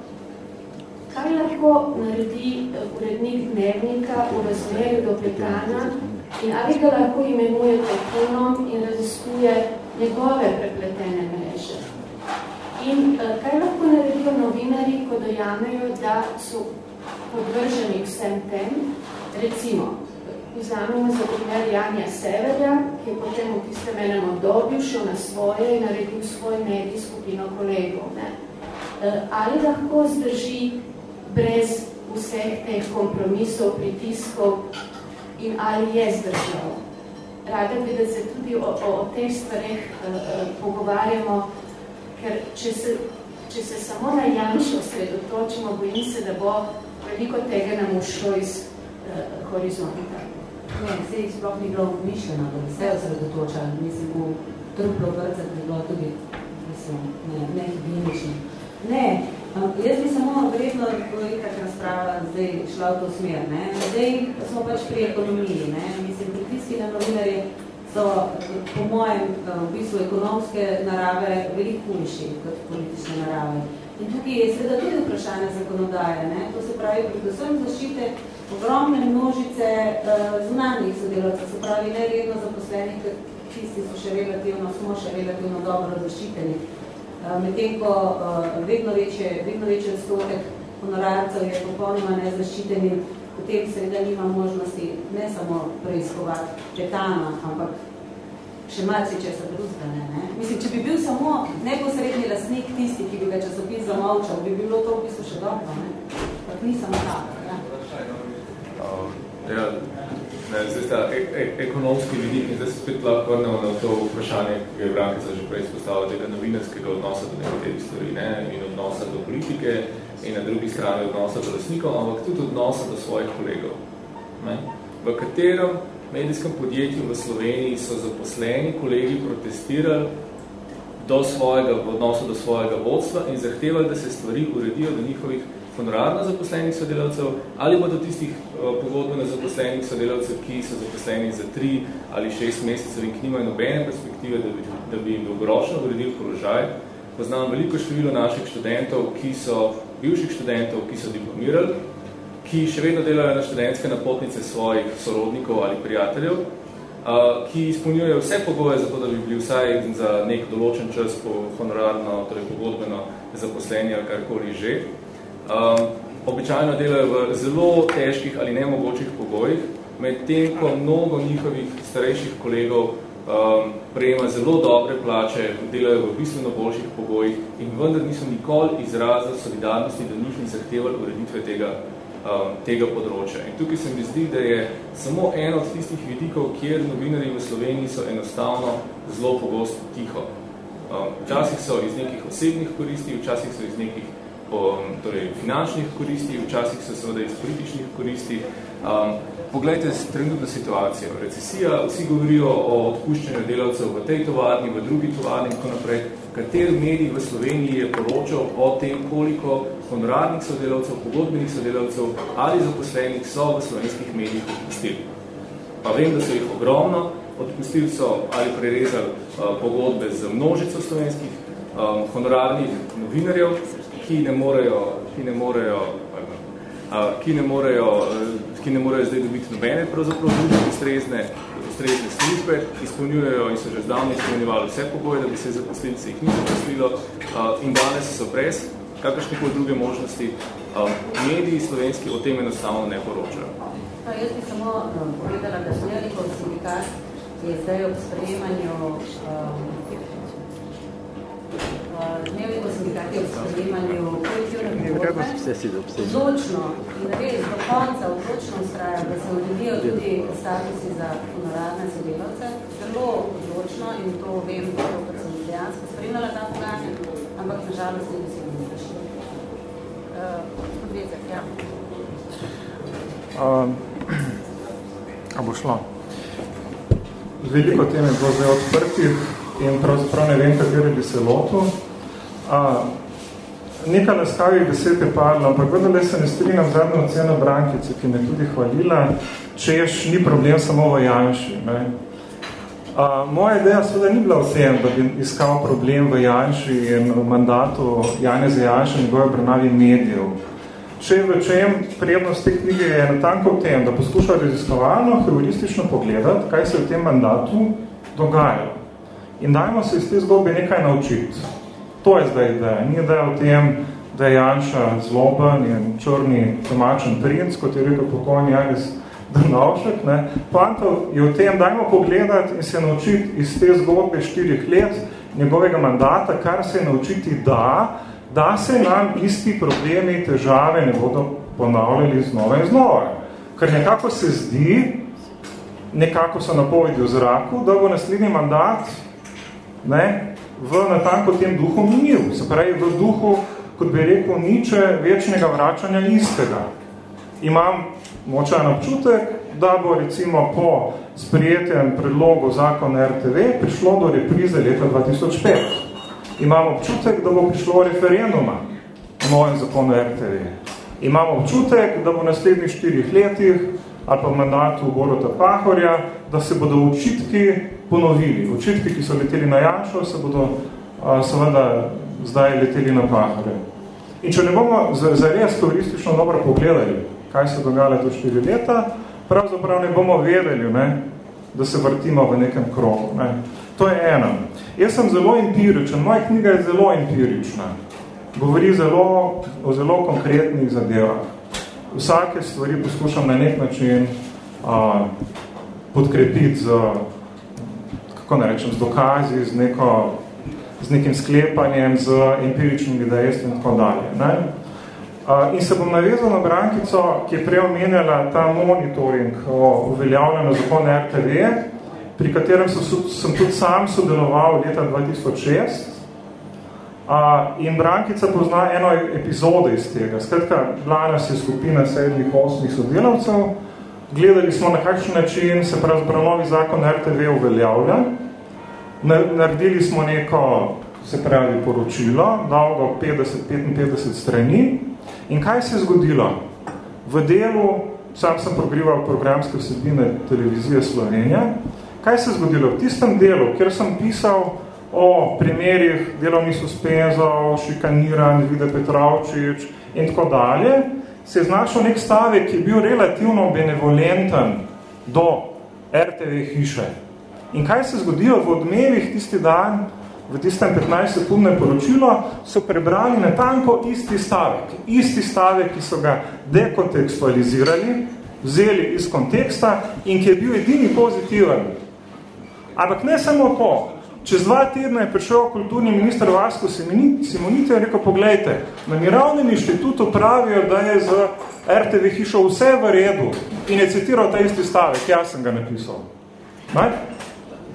Kaj lahko naredi eh, urednik dnevnika v razmerju do Petana in ali ga lahko imenuje tajkunom in raziskuje njegove prepletene mreže? In uh, kaj lahko naredijo novinari, ko dojamejo, da so podvrženi vsem tem, Recimo, vzamemo za primer Janja Severja, ki je potem v tistem enem obdobju šel na svoje in naredil svoj medij skupino kolegov. Ne? E, ali lahko zdrži brez vseh teh kompromisov, pritiskov in ali je zdržal? Rada bi, da se tudi o, o, o teh stvareh uh, uh, pogovarjamo, ker če se, če se samo na Janšo sredotočimo, bojim se, da bo veliko tega nam ušlo iz uh, horizonta. Ne, se sploh ni bilo mišljeno, da bi se osredotoča. Mislim, v truplo vrcah bi bilo tudi mislim, ne, ne. Ne, um, jaz bi samo verjetno itak razprava zdaj šla v to smer. Ne. Zdaj smo pač pri ekonomiji. Ne. Mislim, pritiski na novinarje so po mojem v bistvu ekonomske narave veliko hujši kot politične narave. In tukaj je seveda tudi vprašanje zakonodaje. Ne. To se pravi, predvsem zaščite ogromne množice uh, zunanjih sodelavcev, se pravi neredno zaposlenih, tisti so še relativno, smo še relativno dobro zaščiteni. Uh, Medtem ko uh, vedno večje, vedno večje odstotek honorarcev je popolnoma nezaščiteni, potem seveda nima možnosti ne samo preiskovati petana, ampak še malce česa drugega. Ne, ne? Mislim, če bi bil samo neposredni lastnik tisti, ki bi ga časopis zamovčal, bi bilo to v bistvu še dobro. Ne? Pak ni samo tako. Ja, ne, zdaj sta e e ekonomski vidik in zdaj se spet lahko vrnemo na to vprašanje, ki je Brankica že prej izpostavila, tega novinarskega odnosa do nekaterih stvari ne, in odnosa do politike in na drugi strani odnosa do lasnikov, ampak tudi odnosa do svojih kolegov. Ne. V katerem medijskem podjetju v Sloveniji so zaposleni kolegi protestirali do svojega, v odnosu do svojega vodstva in zahtevali, da se stvari uredijo do njihovih honorarno zaposlenih sodelavcev ali pa do tistih uh, pogodbeno zaposlenih sodelavcev, ki so zaposleni za tri ali šest mesecev in ki nimajo nobene perspektive, da bi, da bi jim dolgoročno uredili položaj. Poznam veliko število naših študentov, ki so, bivših študentov, ki so diplomirali, ki še vedno delajo na študentske napotnice svojih sorodnikov ali prijateljev, ki izpolnjujejo vse pogoje za to, da bi bili vsaj za nek določen čas po honorarno, torej pogodbeno zaposlenje ali karkoli že. Običajno delajo v zelo težkih ali nemogočih pogojih, med tem, ko mnogo njihovih starejših kolegov um, prejema zelo dobre plače, delajo v bistveno boljših pogojih in vendar niso nikoli izrazili solidarnosti do njih in zahtevali ureditve tega, um, tega področja. In tukaj se mi zdi, da je samo en od tistih vidikov, kjer novinari v Sloveniji so enostavno zelo pogosto tiho. Um, včasih so iz nekih osebnih koristi, včasih so iz nekih um, torej, finančnih koristi, včasih so seveda iz političnih koristi. Um, Poglejte trenutno situacijo. Recesija, vsi govorijo o odpuščanju delavcev v tej tovarni, v drugi tovarni in tako naprej. Kater medij v Sloveniji je poročal o tem, koliko honorarnih sodelavcev, pogodbenih sodelavcev ali zaposlenih so v slovenskih medijih odpustili. Pa vem, da so jih ogromno, odpustili so ali prerezali uh, pogodbe z množico slovenskih um, honorarnih novinarjev, ki ne morejo, ki ne morejo, uh, ki ne morejo uh, ki ne morejo zdaj dobiti nobene pravzaprav ustrezne, ustrezne službe, izpolnjujejo in so že zdavno izpolnjevali vse pogoje, da bi se zaposlili, se jih ni zaposlilo uh, in danes so brez kakršnekoli druge možnosti. Uh, mediji slovenski o tem enostavno ne poročajo. Pa jaz bi samo um, povedala, da Žnjelikov sindikat je zdaj ob sprejemanju um, dnevniku sindikati ob sprejemanju kolektivne pogodbe odločno in res do konca odločno ustraja, da se odredijo tudi statusi za honorarne sodelavce, zelo odločno in to vem, kot sem dejansko spremljala ta pogajanja, ampak nažalost ni mi prišli. Uh, Odvezek, ja. Um, a bo šlo? Veliko tem je bilo zdaj odprtih in pravzaprav ne vem, kateri bi se lotil. A, nekaj naskavih besed je padlo, ampak vendar se ne strinjam zadnjo oceno Brankice, ki me tudi hvalila, češ ni problem samo v Janši. Ne. Moja ideja seveda ni bila v tem, da bi iskal problem v Janši in v mandatu Janeza Janša in njegove obrnavi medijev. Če v čem prednost te knjige je natanko v tem, da poskuša raziskovalno, heuristično pogledati, kaj se v tem mandatu dogaja. In dajmo se iz te zgodbe nekaj naučiti. To je zdaj ideja. Ni ideja v tem, da je Janša zloben in črni domačen princ, kot je rekel pokojni Aris (laughs) Drnovšek. Poanta je v tem, dajmo pogledati in se naučiti iz te zgodbe štirih let njegovega mandata, kar se je naučiti da, da se nam isti problemi, težave ne bodo ponavljali znova in znova. Ker nekako se zdi, nekako so napovedi v zraku, da bo naslednji mandat ne, v natanko tem duhu minil. Se pravi, v duhu, kot bi rekel, niče večnega vračanja istega. Imam močan občutek, da bo recimo po sprijetjem predlogu zakona RTV prišlo do reprize leta 2005. Imam občutek, da bo prišlo referenduma v novem zakonu RTV. Imam občutek, da bo v naslednjih štirih letih ali pa v mandatu Borota Pahorja, da se bodo očitki ponovili. Očitki, ki so leteli na Janšo, se bodo seveda zdaj leteli na Pahorja. In če ne bomo zares turistično dobro pogledali, kaj se dogajalo to štiri leta, pravzaprav ne bomo vedeli, ne, da se vrtimo v nekem krogu. Ne. To je eno. Jaz sem zelo empiričen, moja knjiga je zelo empirična. Govori zelo, o zelo konkretnih zadevah vsake stvari poskušam na nek način a, podkrepiti z, kako ne rečem, z dokazi, z, neko, z nekim sklepanjem, z empiričnimi dejstvi in tako dalje. Ne? In se bom navezal na Brankico, ki je prej omenjala ta monitoring o uveljavljanju zakona RTV, pri katerem so, sem tudi sam sodeloval leta 2006, A, in Brankica pozna eno epizodo iz tega. Skratka, bila nas je skupina sedmih, osmih sodelavcev, gledali smo na kakšen način se pravzaprav novi zakon RTV uveljavlja, naredili smo neko, se pravi, poročilo, dolgo 50-55 strani in kaj se je zgodilo? V delu, sam sem progrival programske vsebine televizije Slovenija, kaj se je zgodilo? V tistem delu, kjer sem pisal o primerih delovnih suspenzov, šikaniran, Vide Petrovčič in tako dalje, se je znašel nek stavek, ki je bil relativno benevolenten do RTV hiše. In kaj se zgodijo v odmevih tisti dan, v tistem 15-sekundnem poročilo, so prebrali natanko isti stavek. Isti stavek, ki so ga dekontekstualizirali, vzeli iz konteksta in ki je bil edini pozitiven. Ampak ne samo to. Čez dva tedna je prišel kulturni minister Vasko Simonite in rekel, poglejte, na Miravnem inštitutu pravijo, da je z RTV hišo vse v redu in je citiral ta isti stavek, jaz sem ga napisal. Ne?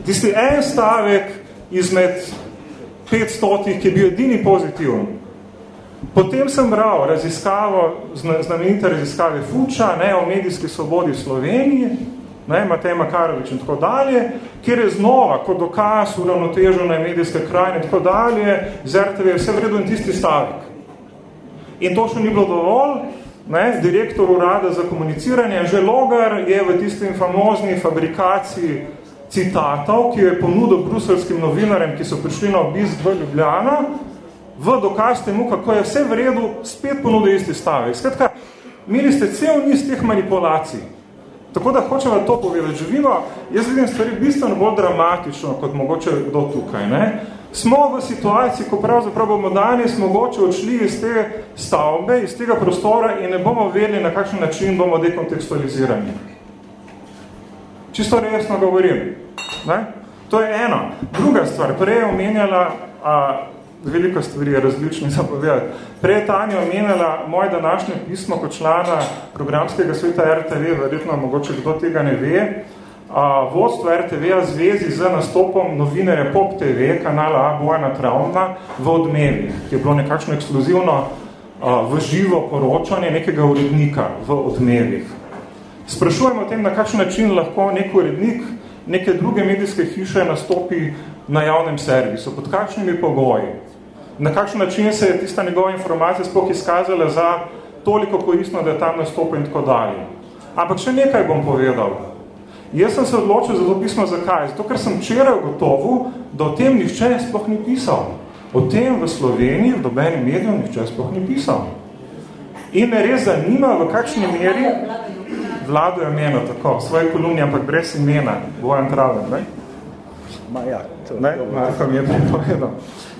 Tisti en stavek izmed 500, ki je bil edini pozitiven. Potem sem bral raziskavo, znamenite raziskave Fuča ne, o medijski svobodi v Sloveniji, ne, Matej Makarovič in tako dalje, kjer je znova, kot dokaz uravnotežene medijske krajine in tako dalje, z RTV vse vredo in tisti stavek. In to še ni bilo dovolj, ne, direktor urada za komuniciranje, že Logar je v tistem famozni fabrikaciji citatov, ki je ponudil bruselskim novinarjem, ki so prišli na obisk v Ljubljana, v dokaz temu, kako je vse v redu, spet ponudil isti stavek. Skratka, imeli ste cel niz teh manipulacij. Tako da hočem vam to povedati. Živimo, jaz vidim stvari bistveno bolj dramatično, kot mogoče kdo tukaj. Ne? Smo v situaciji, ko pravzaprav bomo danes mogoče odšli iz te stavbe, iz tega prostora in ne bomo vedeli, na kakšen način bomo dekontekstualizirani. Čisto resno govorim. Ne? To je eno. Druga stvar, prej je omenjala a, veliko stvari je različnih zapovedati. Prej je Tanja omenjala moje današnje pismo kot člana programskega sveta RTV, verjetno mogoče kdo tega ne ve. A, vodstvo RTV-a zvezi z nastopom novinarja Pop TV, kanala A Bojana Travna, v odmevih, ki je bilo nekakšno ekskluzivno a, v živo poročanje nekega urednika v odmevih. Sprašujemo o tem, na kakšen način lahko nek urednik neke druge medijske hiše nastopi na javnem servisu, pod kakšnimi pogoji na kakšen način se je tista njegova informacija sploh izkazala za toliko koristno, da je tam nastopil in tako dalje. Ampak še nekaj bom povedal. Jaz sem se odločil za to pismo zakaj? Zato, ker sem včeraj gotovo, da o tem nihče sploh ni pisal. O tem v Sloveniji, v dobenem mediju, nihče sploh ni pisal. In me res zanima, v kakšni meri vlado je imeno tako, svoje kolumni, ampak brez imena, Bojan Traven, ne? Ma ja, to, ne? Marko mi je pripovedal.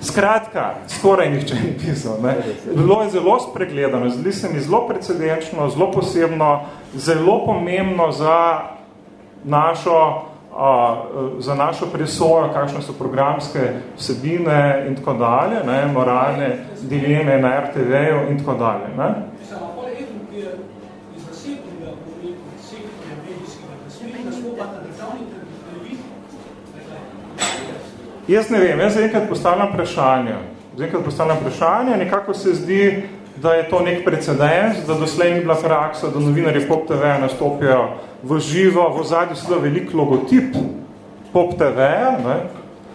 Skratka, skoraj nihče ni pisal. Ne? Bilo je zelo spregledano, zdi se mi zelo precedenčno, zelo posebno, zelo pomembno za našo, uh, za našo presojo, kakšne so programske vsebine in tako dalje, ne? moralne dileme na RTV-ju in tako dalje. Ne? Jaz ne vem, jaz enkrat postavljam vprašanje. Enkrat postavljam vprašanje, nekako se zdi, da je to nek precedens, da doslej ni bila praksa, da novinarji Pop TV nastopijo v živo, v zadnji seveda velik logotip Pop TV, ne?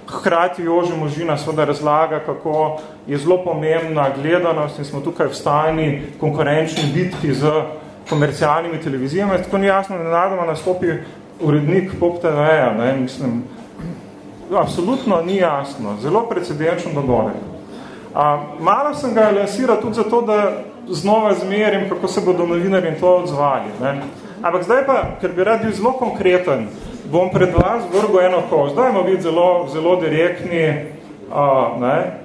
hkrati Joži Možina seveda razlaga, kako je zelo pomembna gledanost in smo tukaj v stalni konkurenčni bitki z komercialnimi televizijami, tako ni jasno, da nadoma nastopi urednik Pop TV, ne? mislim, absolutno ni jasno, zelo precedenčno dogodek. A, malo sem ga lansiral tudi zato, da znova zmerim, kako se bodo novinarji to odzvali. Ne? Ampak zdaj pa, ker bi rad bil zelo konkreten, bom pred vas vrgo eno kost. Zdaj bomo biti zelo, zelo direktni a, ne?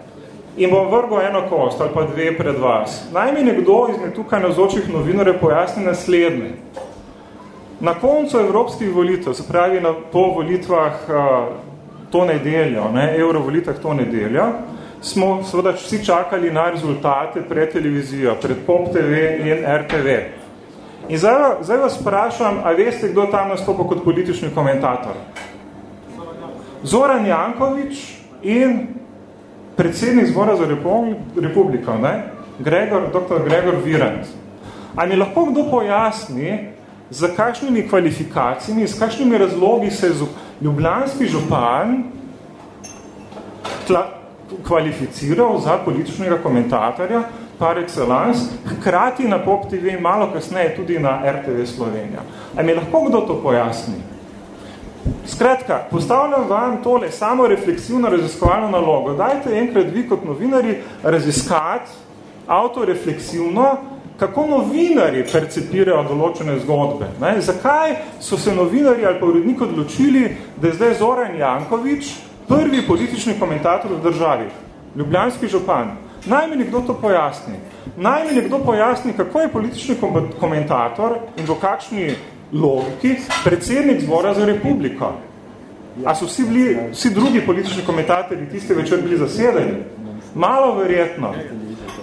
in bom vrgo eno kost ali pa dve pred vas. Naj mi nekdo izmed tukaj nazočih novinarjev pojasni naslednje. Na koncu evropskih volitev, se pravi na, po volitvah to nedeljo, ne, eurovolitah to nedeljo, smo seveda vsi čakali na rezultate pred televizijo, pred Pop TV in RTV. In zdaj, zdaj vas sprašam, a veste, kdo tam nastopa kot politični komentator? Zoran Jankovič in predsednik zbora za republiko, ne? Gregor, dr. Gregor Virant. A mi lahko kdo pojasni, za kakšnimi kvalifikacijami, s kakšnimi razlogi se je ljubljanski župan tla, kvalificiral za političnega komentatorja par excellence, hkrati na Pop TV in malo kasneje tudi na RTV Slovenija. A mi lahko kdo to pojasni? Skratka, postavljam vam tole samo refleksivno raziskovalno nalogo. Dajte enkrat vi kot novinari raziskati autorefleksivno, kako novinari percepirajo določene zgodbe. Ne? Zakaj so se novinari ali pa urednik odločili, da je zdaj Zoran Jankovič prvi politični komentator v državi, ljubljanski župan. Naj mi nekdo to pojasni. Naj mi nekdo pojasni, kako je politični komentator in v kakšni logiki predsednik zbora za republiko. A so vsi, bili, vsi drugi politični komentatorji tiste večer bili zasedeni? Malo verjetno.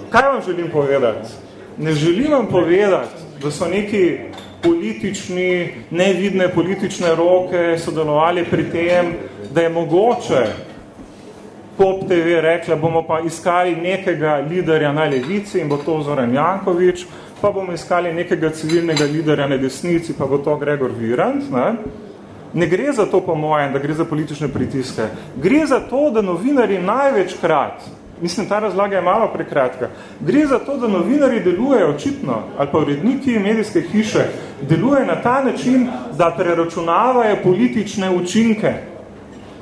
Kaj vam želim povedati? Ne želim vam povedati, da so neki politični, nevidne politične roke sodelovali pri tem, da je mogoče Pop TV rekla, bomo pa iskali nekega liderja na levici in bo to Zoran Jankovič, pa bomo iskali nekega civilnega liderja na desnici, pa bo to Gregor Virant. Ne? ne gre za to po mojem, da gre za politične pritiske. Gre za to, da novinari največkrat Mislim, ta razlaga je malo prekratka. Gre za to, da novinari delujejo očitno, ali pa uredniki medijske hiše, deluje na ta način, da preračunavajo politične učinke.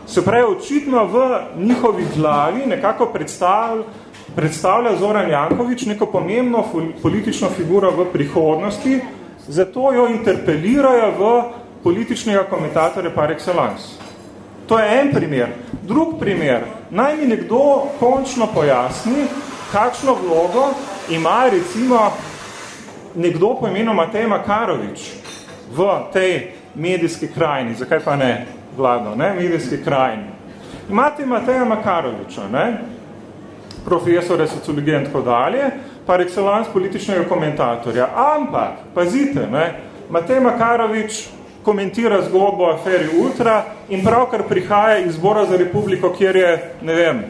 Se pravi, očitno v njihovi glavi nekako predstavlja, predstavlja Zoran Jankovič neko pomembno politično figuro v prihodnosti, zato jo interpelirajo v političnega komentatorja par excellence. To je en primer. Drug primer, naj mi nekdo končno pojasni, kakšno vlogo ima recimo nekdo po imenu Matej Makarovič v tej medijski krajini, zakaj pa ne vladno, ne, medijski krajini. Imate Mateja Makaroviča, ne, profesore sociologije in tako dalje, par excellence političnega komentatorja. Ampak, pazite, ne, Matej Makarovič komentira zgodbo aferi Ultra in pravkar prihaja iz zbora za republiko, kjer je, ne vem,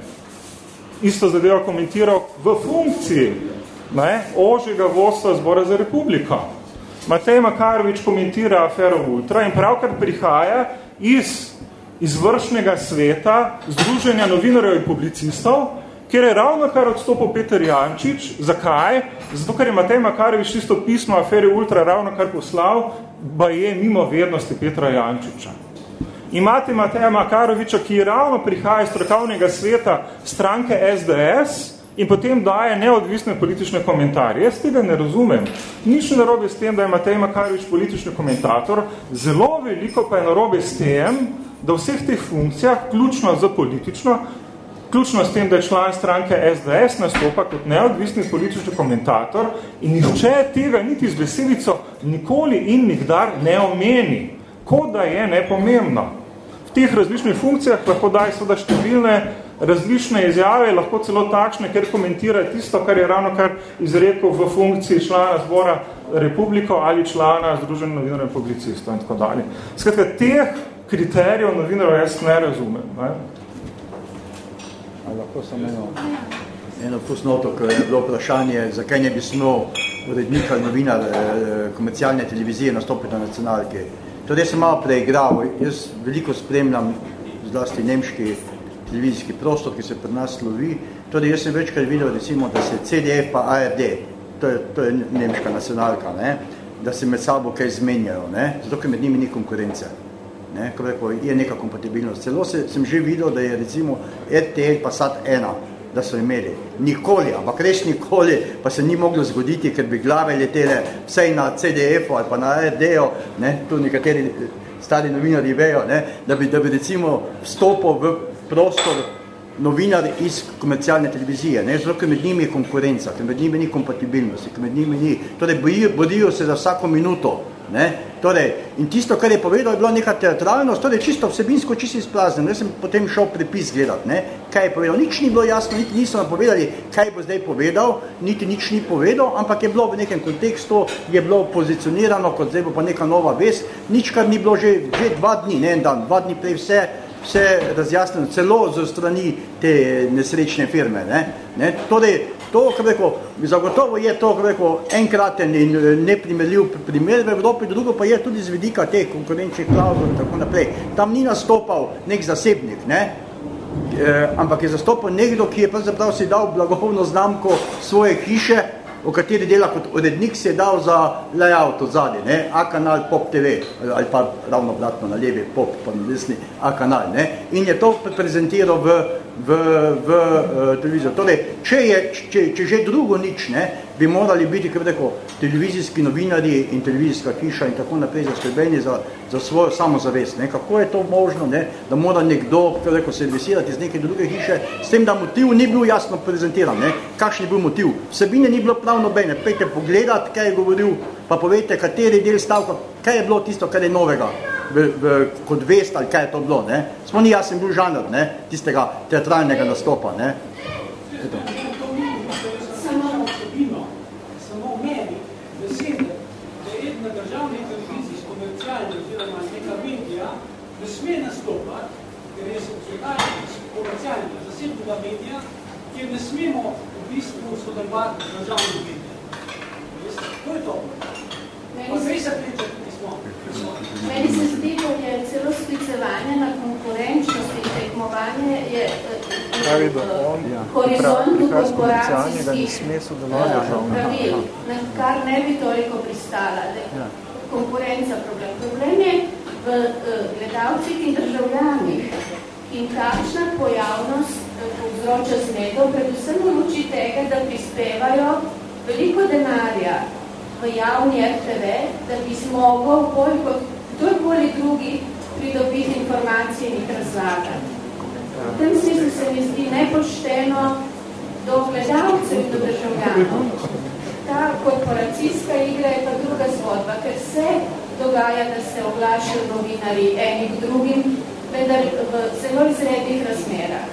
isto zadevo komentiral v funkciji ne, ožjega vodstva zbora za republiko. Matej Makarovič komentira afero Ultra in pravkar prihaja iz izvršnega sveta Združenja novinarjev in publicistov, kjer je ravno kar odstopil Peter Jančič. Zakaj? Zato, ker je Matej Makarovič tisto pismo aferi Ultra ravno kar poslal ba je mimo vednosti Petra Jančiča. Imate Mateja Makaroviča, ki ravno prihaja iz strokovnega sveta stranke SDS in potem daje neodvisne politične komentarje. Jaz tega ne razumem. Nič narobe s tem, da je Matej Makarovič politični komentator, zelo veliko pa je narobe s tem, da v vseh teh funkcijah, ključno za politično, Ključno s tem, da je član stranke SDS nastopa kot neodvisni politični komentator in nihče tega niti z besedico nikoli in nikdar ne omeni, kot da je nepomembno. V teh različnih funkcijah lahko daj seveda številne različne izjave, lahko celo takšne, ker komentira tisto, kar je ravno kar izrekel v funkciji člana zbora Republiko ali člana Združenja novinarjev publicistov in tako dalje. Skratka, teh kriterijev novinarjev jaz ne razumem. Ne? Ali lahko samo eno, eno fusnoto, ko je bilo vprašanje, zakaj ne bi smel urednik ali novinar eh, komercialne televizije nastopiti na nacionalki. Torej, jaz sem malo preigral, jaz veliko spremljam zlasti nemški televizijski prostor, ki se pri nas slovi. Torej, jaz sem večkrat videl, recimo, da se CDF pa ARD, to je, to je nemška nacionalka, ne, da se med sabo kaj zmenjajo, ne, zato ker med njimi ni konkurence ne, rekel, je neka kompatibilnost. Celo se, sem že videl, da je recimo RTL pa SAT 1, da so imeli. Nikoli, ampak res nikoli pa se ni moglo zgoditi, ker bi glave letele vsej na CDF-u ali pa na RD-u, tu nekateri stari novinari vejo, ne, da, bi, da bi recimo vstopil v prostor novinar iz komercialne televizije, ne, zato ker med njimi je konkurenca, ker med njimi ni kompatibilnosti, ker med njimi ni, torej bodijo, bodijo se za vsako minuto, Ne? Torej, in tisto, kar je povedal, je bilo neka teatralnost, torej čisto vsebinsko, čisto izplazno. Jaz sem potem šel prepis gledati, ne? kaj je povedal. Nič ni bilo jasno, niti niso nam povedali, kaj bo zdaj povedal, niti nič ni povedal, ampak je bilo v nekem kontekstu, je bilo pozicionirano, kot zdaj bo pa neka nova ves, nič, kar ni bilo že, že dva dni, ne en dan, dva dni prej vse, vse razjasneno, celo z strani te nesrečne firme. Ne? Ne? Torej, to, kar rekel, zagotovo je to, kar rekel, enkraten in neprimerljiv primer v Evropi, drugo pa je tudi z vidika teh konkurenčnih klauzul in tako naprej. Tam ni nastopal nek zasebnik, ne? E, ampak je zastopal nekdo, ki je pravzaprav si dal blagovno znamko svoje hiše, v kateri dela kot urednik si je dal za layout od zadi, ne? A kanal Pop TV, ali pa ravno obratno na levi Pop, pa na desni A kanal, ne? In je to prezentiral v v, v uh, televizijo. Torej, če, je, če, če že drugo nič, ne, bi morali biti, kako rekel, televizijski novinari in televizijska hiša in tako naprej zaskrbeni za, za svojo samozavest. Ne. Kako je to možno, ne, da mora nekdo, kako rekel, servisirati iz neke druge hiše, s tem, da motiv ni bil jasno prezentiran. Ne. Kakšen je bil motiv? Vsebine ni bilo prav nobene. Pejte pogledat, kaj je govoril, pa povejte, kateri del stavka, kaj je bilo tisto, kar je novega v, v, kot vest ali kaj je to bilo. Ne? Smo ni jasen bil žanr ne? tistega teatralnega nastopa. Ne? Eto. Ne sme nastopati, ker je komercialna zasebnega medija, kjer ne smemo v bistvu sodelovati državnih medija. To je to. Pa zdaj se priča, Meni se zdi, da je celo sklicevanje na konkurenčnost in tekmovanje je pravi, da on, ja. horizontu korporacijskih pravil, na kar ne bi toliko pristala. Da ja. Konkurenca problem. Problem je v gledalcih in državljanih in kakšna pojavnost povzroča zmedo, predvsem v luči tega, da prispevajo veliko denarja v javni RTV, da bi zmogel bolj kot kdorkoli drugi pridobiti informacije in jih razlagati. V tem smislu se mi zdi nepošteno do gledalcev in do državljanov. Ta korporacijska igra je pa druga zgodba, ker se dogaja, da se oglašajo novinari enih drugim, vendar v zelo izrednih razmerah.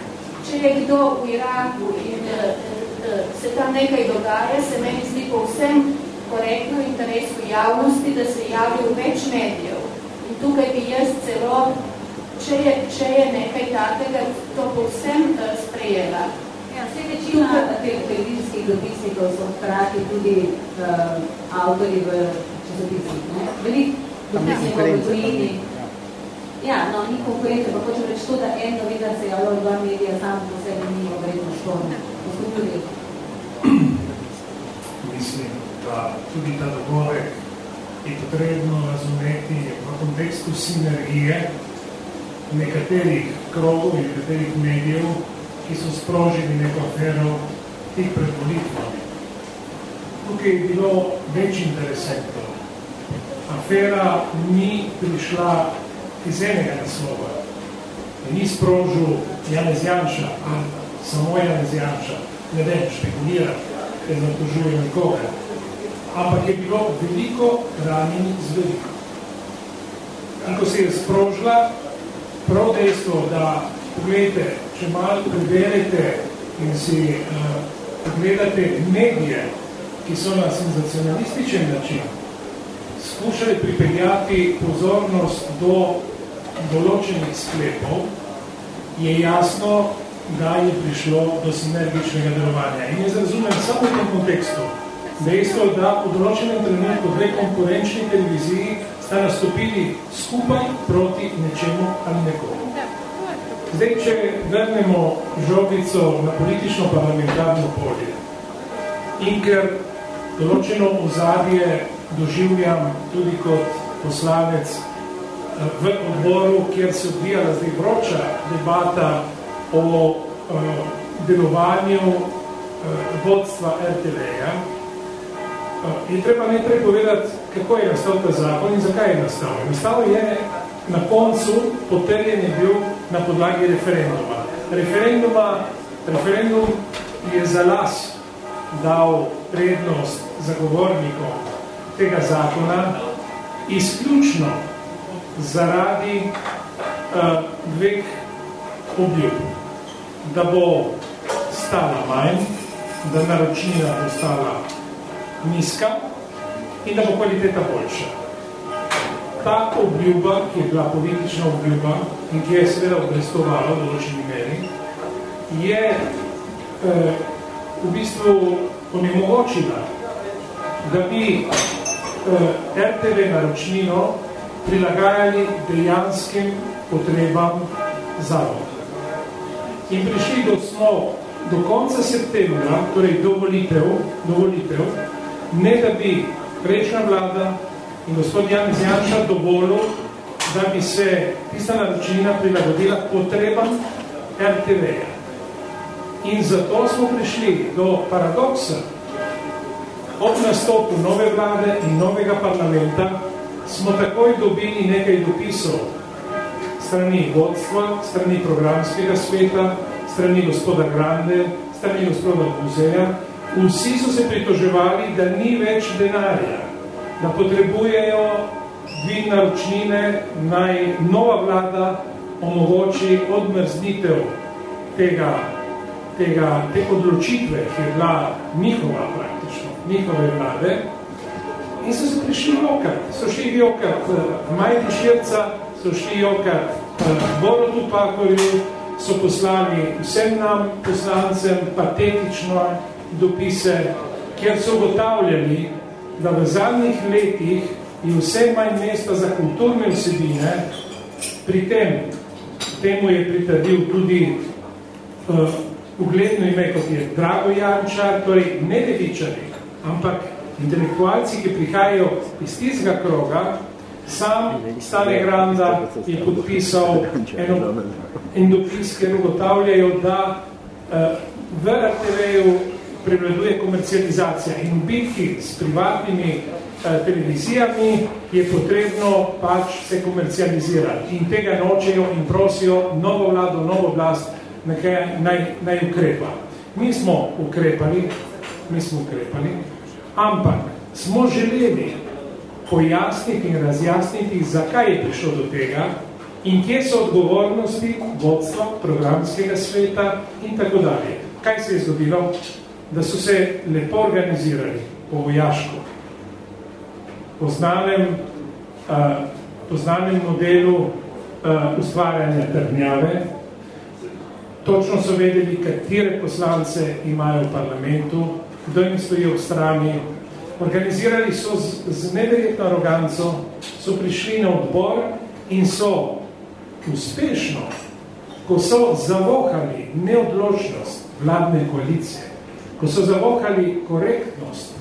Če je kdo v Iraku in uh, uh, se tam nekaj dogaja, se meni zdi povsem korektno interesu javnosti, da se javi v več medijev. In tukaj bi jaz celo, če je, če je nekaj takega, to povsem uh, sprejela. Ja, vse večina teh televizijskih dopisnikov so hkrati tudi uh, avtori v časopisih. Veliko dopisnikov v tujini. Ja, no, ni konkurence, pa hočem reči to, da en novinar se javlja v dva medija, sam po sebi ni obredno šporno. Mislim, da tudi ta dogovek je potrebno razumeti v kontekstu sinergije nekaterih krogov in nekaterih medijev, ki so sprožili neko afero tih pred volitvami. Tukaj je bilo več interesentov. Afera ni prišla iz enega naslova. Ni sprožil Janez Janša, ali samo Janez Janša, ne vem, špekulirati, ker zatožuje nikoga ampak je bilo veliko ranjenih zveri. In ko se je sprožila, prav dejstvo, da pogledajte, če malo preberete in si uh, pogledate medije, ki so na senzacionalističen način skušali pripeljati pozornost do določenih sklepov, je jasno, da je prišlo do sinergičnega delovanja. In jaz razumem samo v tem kontekstu, dejstvo, da v določenem trenutku dve konkurenčni televiziji sta nastopili skupaj proti nečemu ali nekomu. Zdaj, če vrnemo žogico na politično parlamentarno polje in ker določeno ozadje doživljam tudi kot poslanec eh, v odboru, kjer se odvijala zdaj vroča debata o uh, delovanju uh, vodstva RTV-ja, je treba najprej povedati, kako je nastal ta zakon in zakaj je nastal. Nastal je na koncu, potrjen je bil na podlagi referenduma. Referenduma, referendum je za las dal prednost zagovornikom tega zakona izključno zaradi uh, dveh obljub. Da bo stala manj, da naročnina bo stala nizka in da bo kvaliteta boljša. Ta obljuba, ki je bila politična obljuba in ki je seveda obrestovala v določeni meri, je eh, v bistvu onemogočila, da bi eh, RTV naročnino prilagajali dejanskim potrebam zavoda. In prišli do snov do konca septembra, torej do volitev, do volitev ne da bi prejšnja vlada in gospod Janez Janša dovolil, da bi se tista naročnina prilagodila potrebam RTV-ja. In zato smo prišli do paradoksa. Ob nastopu nove vlade in novega parlamenta smo takoj dobili nekaj dopisov strani vodstva, strani programskega sveta, strani gospoda Grande, strani gospoda muzeja. Vsi so se pritoževali, da ni več denarja, da potrebujejo dvig naročnine, naj nova vlada omogoči odmrznitev tega, tega, te odločitve, ki je bila njihova praktično, njihove vlade. In so se prišli jokat, so šli jokat uh, Majdi Širca, so šli jokat uh, Borotu Pakorju, so poslali vsem nam poslancem patetično dopise, kjer so gotavljali, da v zadnjih letih je vse manj mesta za kulturne vsebine, pri tem, temu je pritrdil tudi uh, ugledno ime, kot je Drago Jančar, torej ne devičari, ampak intelektualci, ki prihajajo iz tistega kroga, sam Stane Granda je podpisal eno, en dopis, ker ugotavljajo, da uh, v RTV-ju prevladuje komercializacija in v bitki s privatnimi uh, televizijami je potrebno pač se komercializirati in tega nočejo in prosijo novo vlado, novo vlast, nekaj naj, naj ukrepa. Mi smo ukrepali, mi smo ukrepali, ampak smo želeli pojasniti in razjasniti, zakaj je prišlo do tega in kje so odgovornosti vodstva programskega sveta in tako dalje. Kaj se je zgodilo? Da so se lepo organizirali po vojaško, po znanem, uh, po znanem modelu uh, ustvarjanja trdnjave, točno so vedeli, katere poslance imajo v parlamentu, kdo jim stoji v strani, organizirali so z, z neverjetno aroganco, so prišli na odbor in so uspešno, ko so zavohali neodločnost vladne koalicije, ko so zavohali korektnost,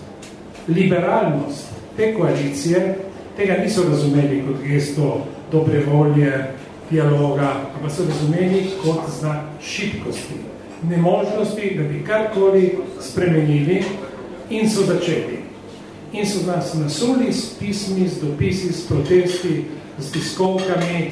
liberalnost te koalicije, tega niso razumeli kot gesto dobre volje, dialoga, ampak so razumeli kot znak šibkosti, nemožnosti, da bi karkoli spremenili in so začeli in so nas nasuli s pismi, s dopisi, s protesti, s tiskovkami.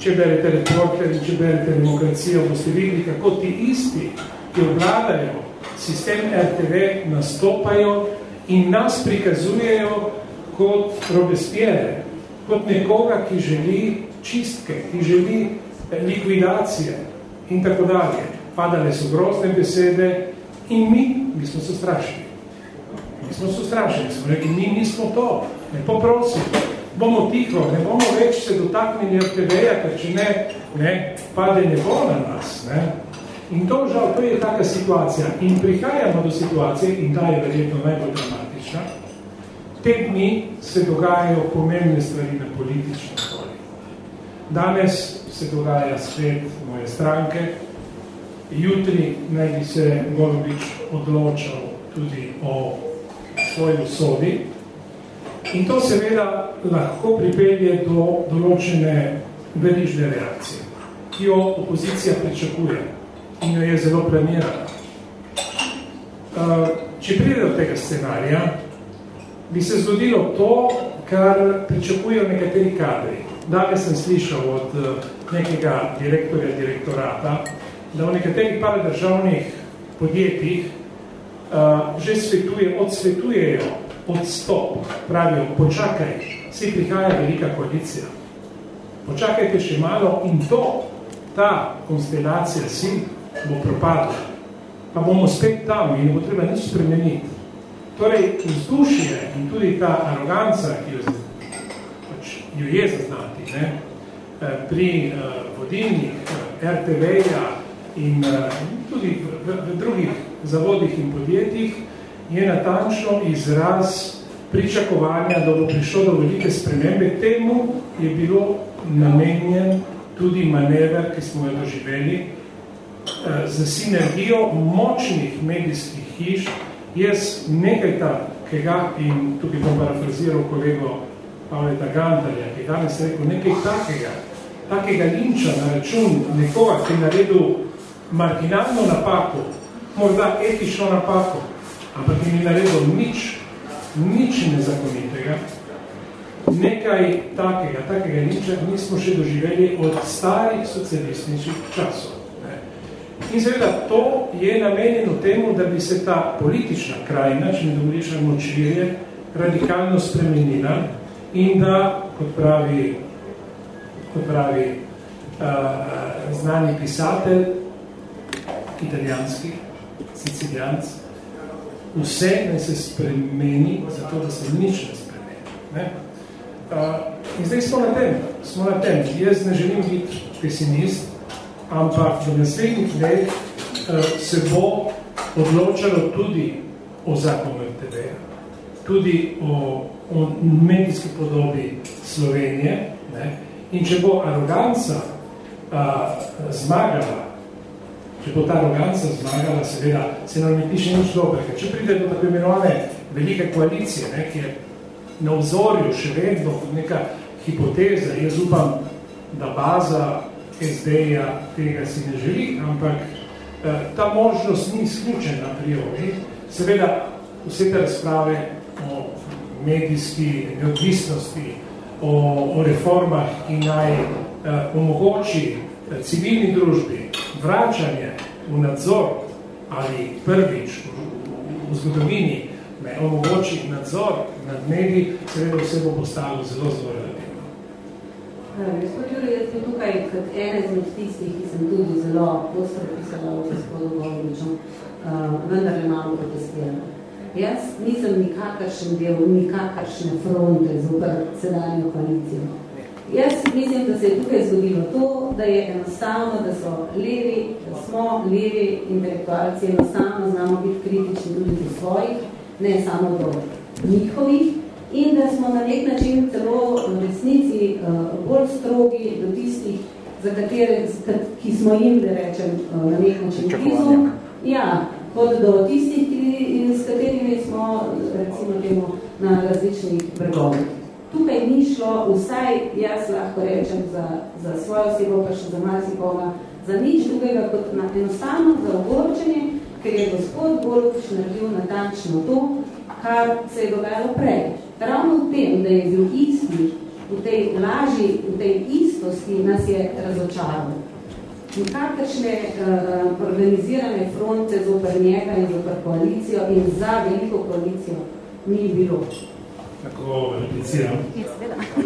Če berete reporter, če berete demokracijo, boste videli, kako ti isti, ki obvladajo sistem RTV, nastopajo in nas prikazujejo kot Robespierre, kot nekoga, ki želi čistke, ki želi likvidacije in tako dalje. Padale so grozne besede in mi, mi smo se strašili. Mi smo se strašili, smo rekli, mi nismo to, ne poprosim, bomo tiho, ne bomo več se dotaknili RTV-ja, ker če ne, ne, pade nebo na nas. Ne. In to žal, to je taka situacija. In prihajamo do situacije, in ta je verjetno najbolj dramatična, te dni se dogajajo pomembne stvari na političnem polju. Danes se dogaja svet moje stranke, jutri naj bi se Golobič odločal tudi o svoji usodi. In to seveda lahko pripelje do določene verižne reakcije, ki jo opozicija pričakuje in jo je zelo planirana. Če pride do tega scenarija, bi se zgodilo to, kar pričakujejo nekateri kadri. Danes sem slišal od nekega direktorja direktorata, da v nekaterih paradržavnih podjetjih uh, že svetuje, odsvetujejo odstop, pravijo, počakaj, si prihaja velika koalicija. Počakajte še malo in to, ta konstelacija si, bo propadla. Pa bomo spet tam in bo treba nič spremeniti. Torej, vzdušje in tudi ta aroganca, ki jo, pač, jo je zaznati, ne, pri uh, vodilnih uh, RTV-ja in tudi v, v, v drugih zavodih in podjetjih, je natančno izraz pričakovanja, da bo prišlo do velike spremembe. Temu je bilo namenjen tudi manever, ki smo jo doživeli, eh, za sinergijo močnih medijskih hiš. Jaz nekaj takega, in tukaj bom parafraziral kolego Pavleta Gantarja, ki danes rekel nekaj takega, takega linča na račun nekoga, ki je naredil marginalno napako, morda etično napako, ampak ni naredil nič, nič nezakonitega, nekaj takega, takega niča nismo še doživeli od starih socialističnih časov. In seveda to je namenjeno temu, da bi se ta politična krajina, če ne dovoliš močvirje, radikalno spremenila in da, kot pravi, kot pravi uh, znani pisatelj, italijanski, sicilijanc, vse ne se spremeni, zato da se nič ne spremeni. Ne? Uh, in zdaj smo na tem, smo na tem. Jaz ne želim biti pesimist, ampak v naslednjih dneh se bo odločalo tudi o zakonu RTV, tudi o, o medijski podobi Slovenije. Ne? In če bo aroganca uh, zmagala, če bo ta aroganca zmagala, seveda se nam ne piše nič dobrega. Če pride do tako imenovane velike koalicije, ne, ki je na vzorju še vedno neka hipoteza, jaz upam, da baza SD-ja tega si ne želi, ampak eh, ta možnost ni izključena priori. Seveda vse te razprave o medijski neodvisnosti, o, o reformah, ki naj eh, omogoči eh, civilni družbi vračanje v nadzor ali prvič v, v, zgodovini ne, omogoči nadzor nad mediji, seveda vse bo postalo zelo zelo Gospod Jure, jaz sem tukaj kot ena izmed tistih, ki sem tudi zelo ostro pisala o gospodu Goloviču, uh, vendar le malo protestirala. Jaz nisem nikakršen del, nikakršne fronte zoper sedajno koalicijo. Jaz mislim, da se je tukaj zgodilo to, da je enostavno, da so levi, da smo levi intelektualci, enostavno znamo biti kritični tudi do svojih, ne samo do njihovih, in da smo na nek način celo v resnici uh, bolj strogi do tistih, za katere, ki smo jim, da rečem, uh, na nek način blizu. Ja, kot do tistih, ki, s katerimi smo, recimo temu, na različnih bregovih. Tukaj ni šlo, vsaj jaz lahko rečem za, za svojo osebo, pa še za marsikoga, za nič drugega kot na, enostavno za ogorčenje, ker je gospod Golovič naredil natančno to, kar se je dogajalo prej ravno v tem, da je bil isti, v tej laži, v tej istosti nas je razočaral. Nikakršne uh, organizirane fronte zoper njega in zoper koalicijo in za veliko koalicijo ni bilo. Tako repliciram.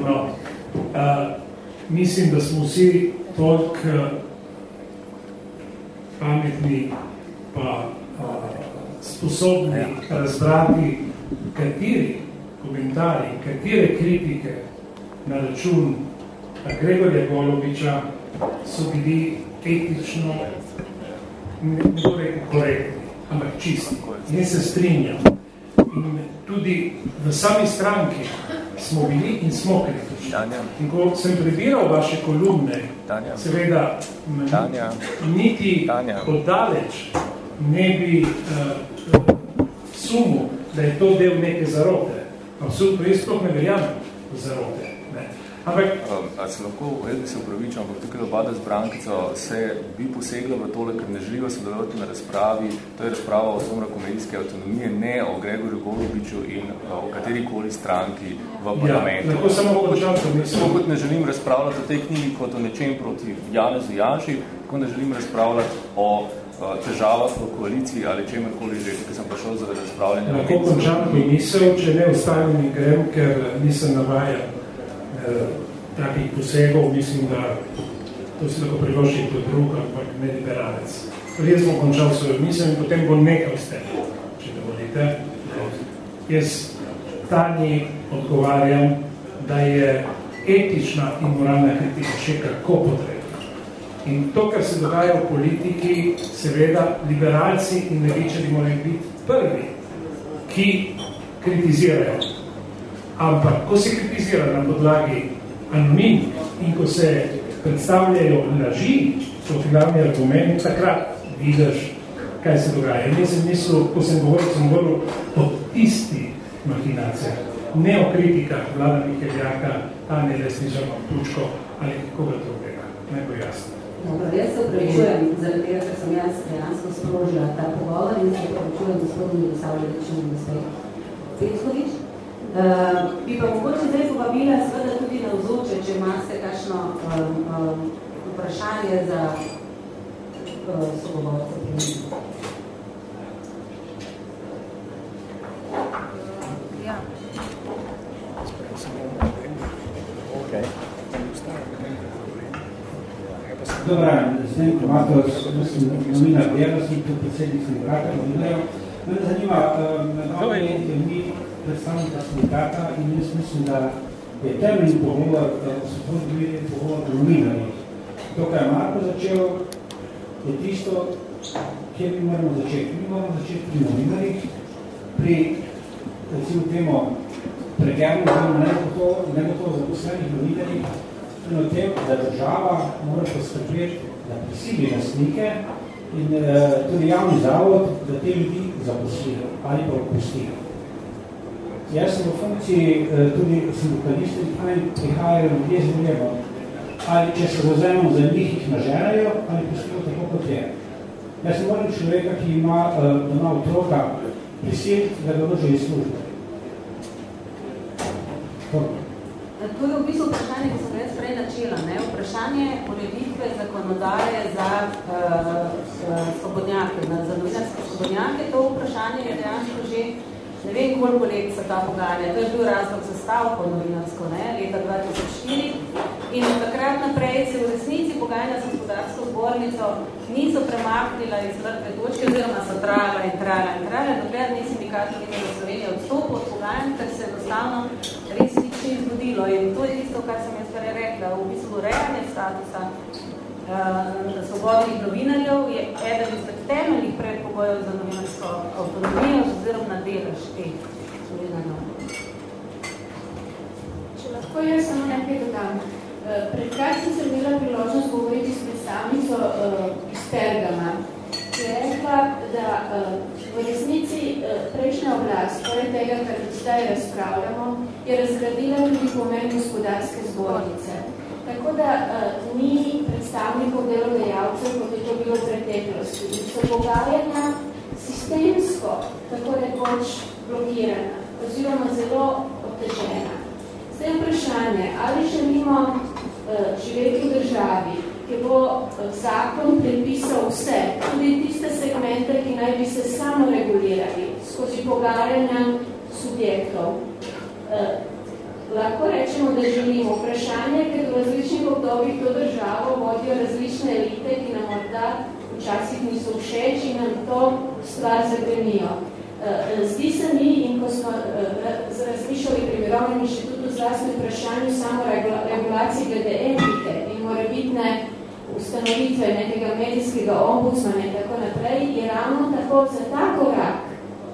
No, uh, mislim, da smo vsi toliko pametni pa sposobni razbrati, kateri komentarji, katere kritike na račun Gregorja Goloviča so bili etično ne torej korektni, ampak čisti. In se strinjam. In tudi v sami stranki smo bili in smo kritični. Tanja. In ko sem prebiral vaše kolumne, Tanja. seveda Tanja. niti Tanja. oddaleč ne bi uh, sumu, da je to del neke zarote. Absolutno, jaz sploh ne verjamem v zarote. Ne. Ampak, um, a se lahko, jaz bi se upravičil, ampak tukaj obada z Brankico se bi posegla v tole, ker ne želijo sodelovati na razpravi, to je razprava o somra komedijske avtonomije, ne o Gregorju Golubiču in o katerikoli stranki v ja, parlamentu. Ja, lahko samo Samo kot ne želim razpravljati o tej knjigi kot o nečem proti Janezu Janši, tako ne želim razpravljati o težavah v koaliciji ali čemerkoli že, ki sem prišel za razpravljanje. Lahko končam bi misel, če ne ostavim in grem, ker nisem navaja eh, takih posegov, mislim, da to si lahko priloži kot drug, ampak ne liberalec. Jaz bom končal svojo misel in potem bom nekaj ste, če dovolite. Jaz Tanji odgovarjam, da je etična in moralna kritika še kako potrebna. In to, kar se dogaja v politiki, seveda, liberalci in levičari morajo biti prvi, ki kritizirajo. Ampak, ko se kritizira na podlagi anonim in ko se predstavljajo laži, so glavni argumenti, takrat vidiš, kaj se dogaja. In jaz sem mislil, ko sem govoril, sem govoril o isti mahinacijah, ne o kritikah vlada Miheljaka, Tanje Lesnižano, Tučko ali koga drugega. Ne bo jasno. Dobro, jaz se upravičujem, zaradi tega, ker sem jaz dejansko sprožila ta pogovor in se upravičujem gospodinu Milosavljeviču in gospodinu Petkovič. Uh, bi pa mogoče zdaj povabila seveda tudi na vzoče, če imate kakšno um, um, vprašanje za uh, sogovorce. Ja. Okay. Dobar dan, zdaj Matos, mislim, novinar Dela, sem tu predsednik sindikata novinarjev. Mene zanima, na je mi predstavnika sindikata in jaz mislim, da je temeljni pogovor, da se tudi pogovor o novinarjih. To, kar je Marko začel, je tisto, kjer mi moramo začeti. Mi moramo začeti pri novinarjih, pri, recimo temo, pregerno, ne bo to zaposlenih novinarjih, in o tem, da država mora poskrbeti, da prisili lastnike in eh, tudi javni zavod, da te ljudi zaposlijo ali pa opustijo. Jaz sem v funkciji eh, tudi sindikalistov, kaj prihajajo ljudje z vljebo. Ali če se zazemom za njih, jih nažerajo, ali pustijo tako kot je. Jaz sem moram človeka, ki ima eh, doma otroka, prisiliti, da ga loži iz službe. To je v bistvu vprašanje, ki sem jaz prej načela. Ne? Vprašanje ureditve zakonodaje za uh, svobodnjake, za novinarske svobodnjake. To vprašanje je dejansko že ne vem koliko let se ta pogajanja. To je bil razlog za stavko novinarsko, ne? leta 2004. In od takrat naprej se v resnici pogajanja za gospodarsko zbornico niso premaknila iz mrtve točke, oziroma so trajala in trajala in trajala, dokler ni sindikat novinarjev Slovenije odstopil od pogajanj, ker se enostavno res nič ni zgodilo. In to je tisto, kar sem jaz prej rekla. V bistvu rejanje statusa uh, svobodnih novinarjev je eden izmed temeljnih predpogojev za novinarsko avtonomijo oziroma na delež teh novinarjev. Če lahko jaz samo nekaj dodam. Pred kratkim sem imela priložnost govoriti s predstavnico uh, iz Pergama, ki je rekla, da uh, v resnici uh, prejšnja oblast, torej tega, kar zdaj razpravljamo, je razgradila tudi pomen gospodarske zbornice. Tako da uh, ni predstavnikov delodajalcev, kot je to bilo v preteklosti. So pogajanja sistemsko, tako rekoč, blokirana oziroma zelo otežena. Zdaj vprašanje, ali želimo uh, živeti v državi, ki bo uh, zakon predpisal vse, tudi tiste segmente, ki naj bi se samo regulirali skozi pogajanja subjektov. Uh, lahko rečemo, da želimo vprašanje, ker v različnih obdobjih to državo vodijo različne elite, ki nam morda včasih niso všeč in nam to stvar zagrenijo. Zdi se mi, in ko smo razmišljali pri Mirovnem inštitutu zdravstveno vprašanju samo regulacije glede etike in morebitne ustanovitve nekega medijskega ombudsmana in tako naprej, je ravno tako za ta korak,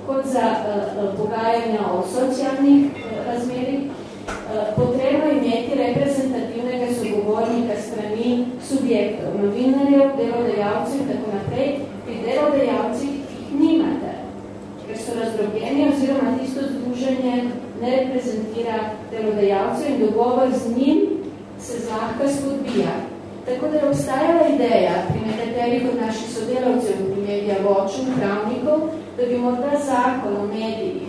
kot za uh, pogajanja o socialnih uh, razmerih, uh, potrebno imeti reprezentativnega sogovornika strani subjektov, novinarjev, delodajalcev in tako naprej. Pri delodajalcih jih nimate ker so razdrobljeni oziroma tisto združenje ne reprezentira delodajalcev in dogovor z njim se zlahka spodbija. Tako da je obstajala ideja pri nekaterih od naših sodelavcev, pri medija voču, pravnikov, da bi morda zakon o medijih,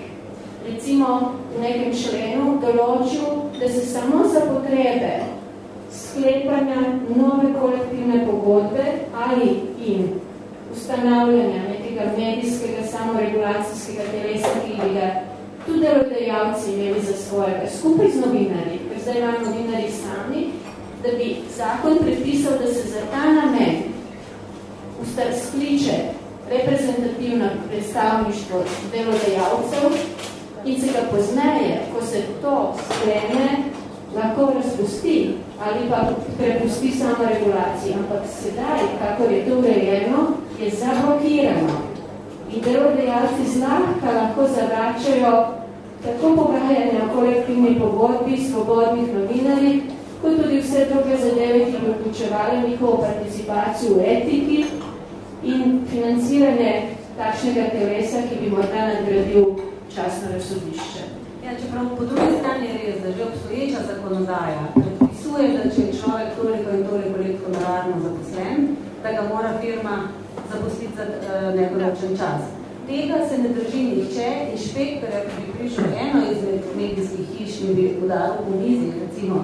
recimo v nekem členu, določil, da se samo za potrebe sklepanja nove kolektivne pogodbe ali in ustanavljanja nekega medijskega samoregulacijskega telesa, ki bi ga tudi delodajalci imeli za svojega, skupaj z novinarji, ker zdaj imamo novinarji sami, da bi zakon predpisal, da se za ta namen skliče reprezentativno predstavništvo delodajalcev in se ga pozneje, ko se to sklene, lahko razpusti ali pa prepusti samo regulacijo. Ampak sedaj, kako je to urejeno, je zablokirano. In delodajalci zlahka lahko zavračajo tako pogajanja kolektivni pogodbi, svobodnih novinarjih, kot tudi vse druge zadeve, ki bi vključevali njihovo participacijo v etiki in financiranje takšnega telesa, ki bi morda nadgradil časno razsodišče. Ja, čeprav po drugi strani je res, da že obstoječa zakonodaja predpisuje, da če je človek toliko in toliko let honorarno zaposlen, da ga mora firma zapustiti za uh, nedoločen čas. Tega se ne drži nihče, inšpektor, ki bi prišel eno izmed medijskih hiš in bi udaril po mizi, recimo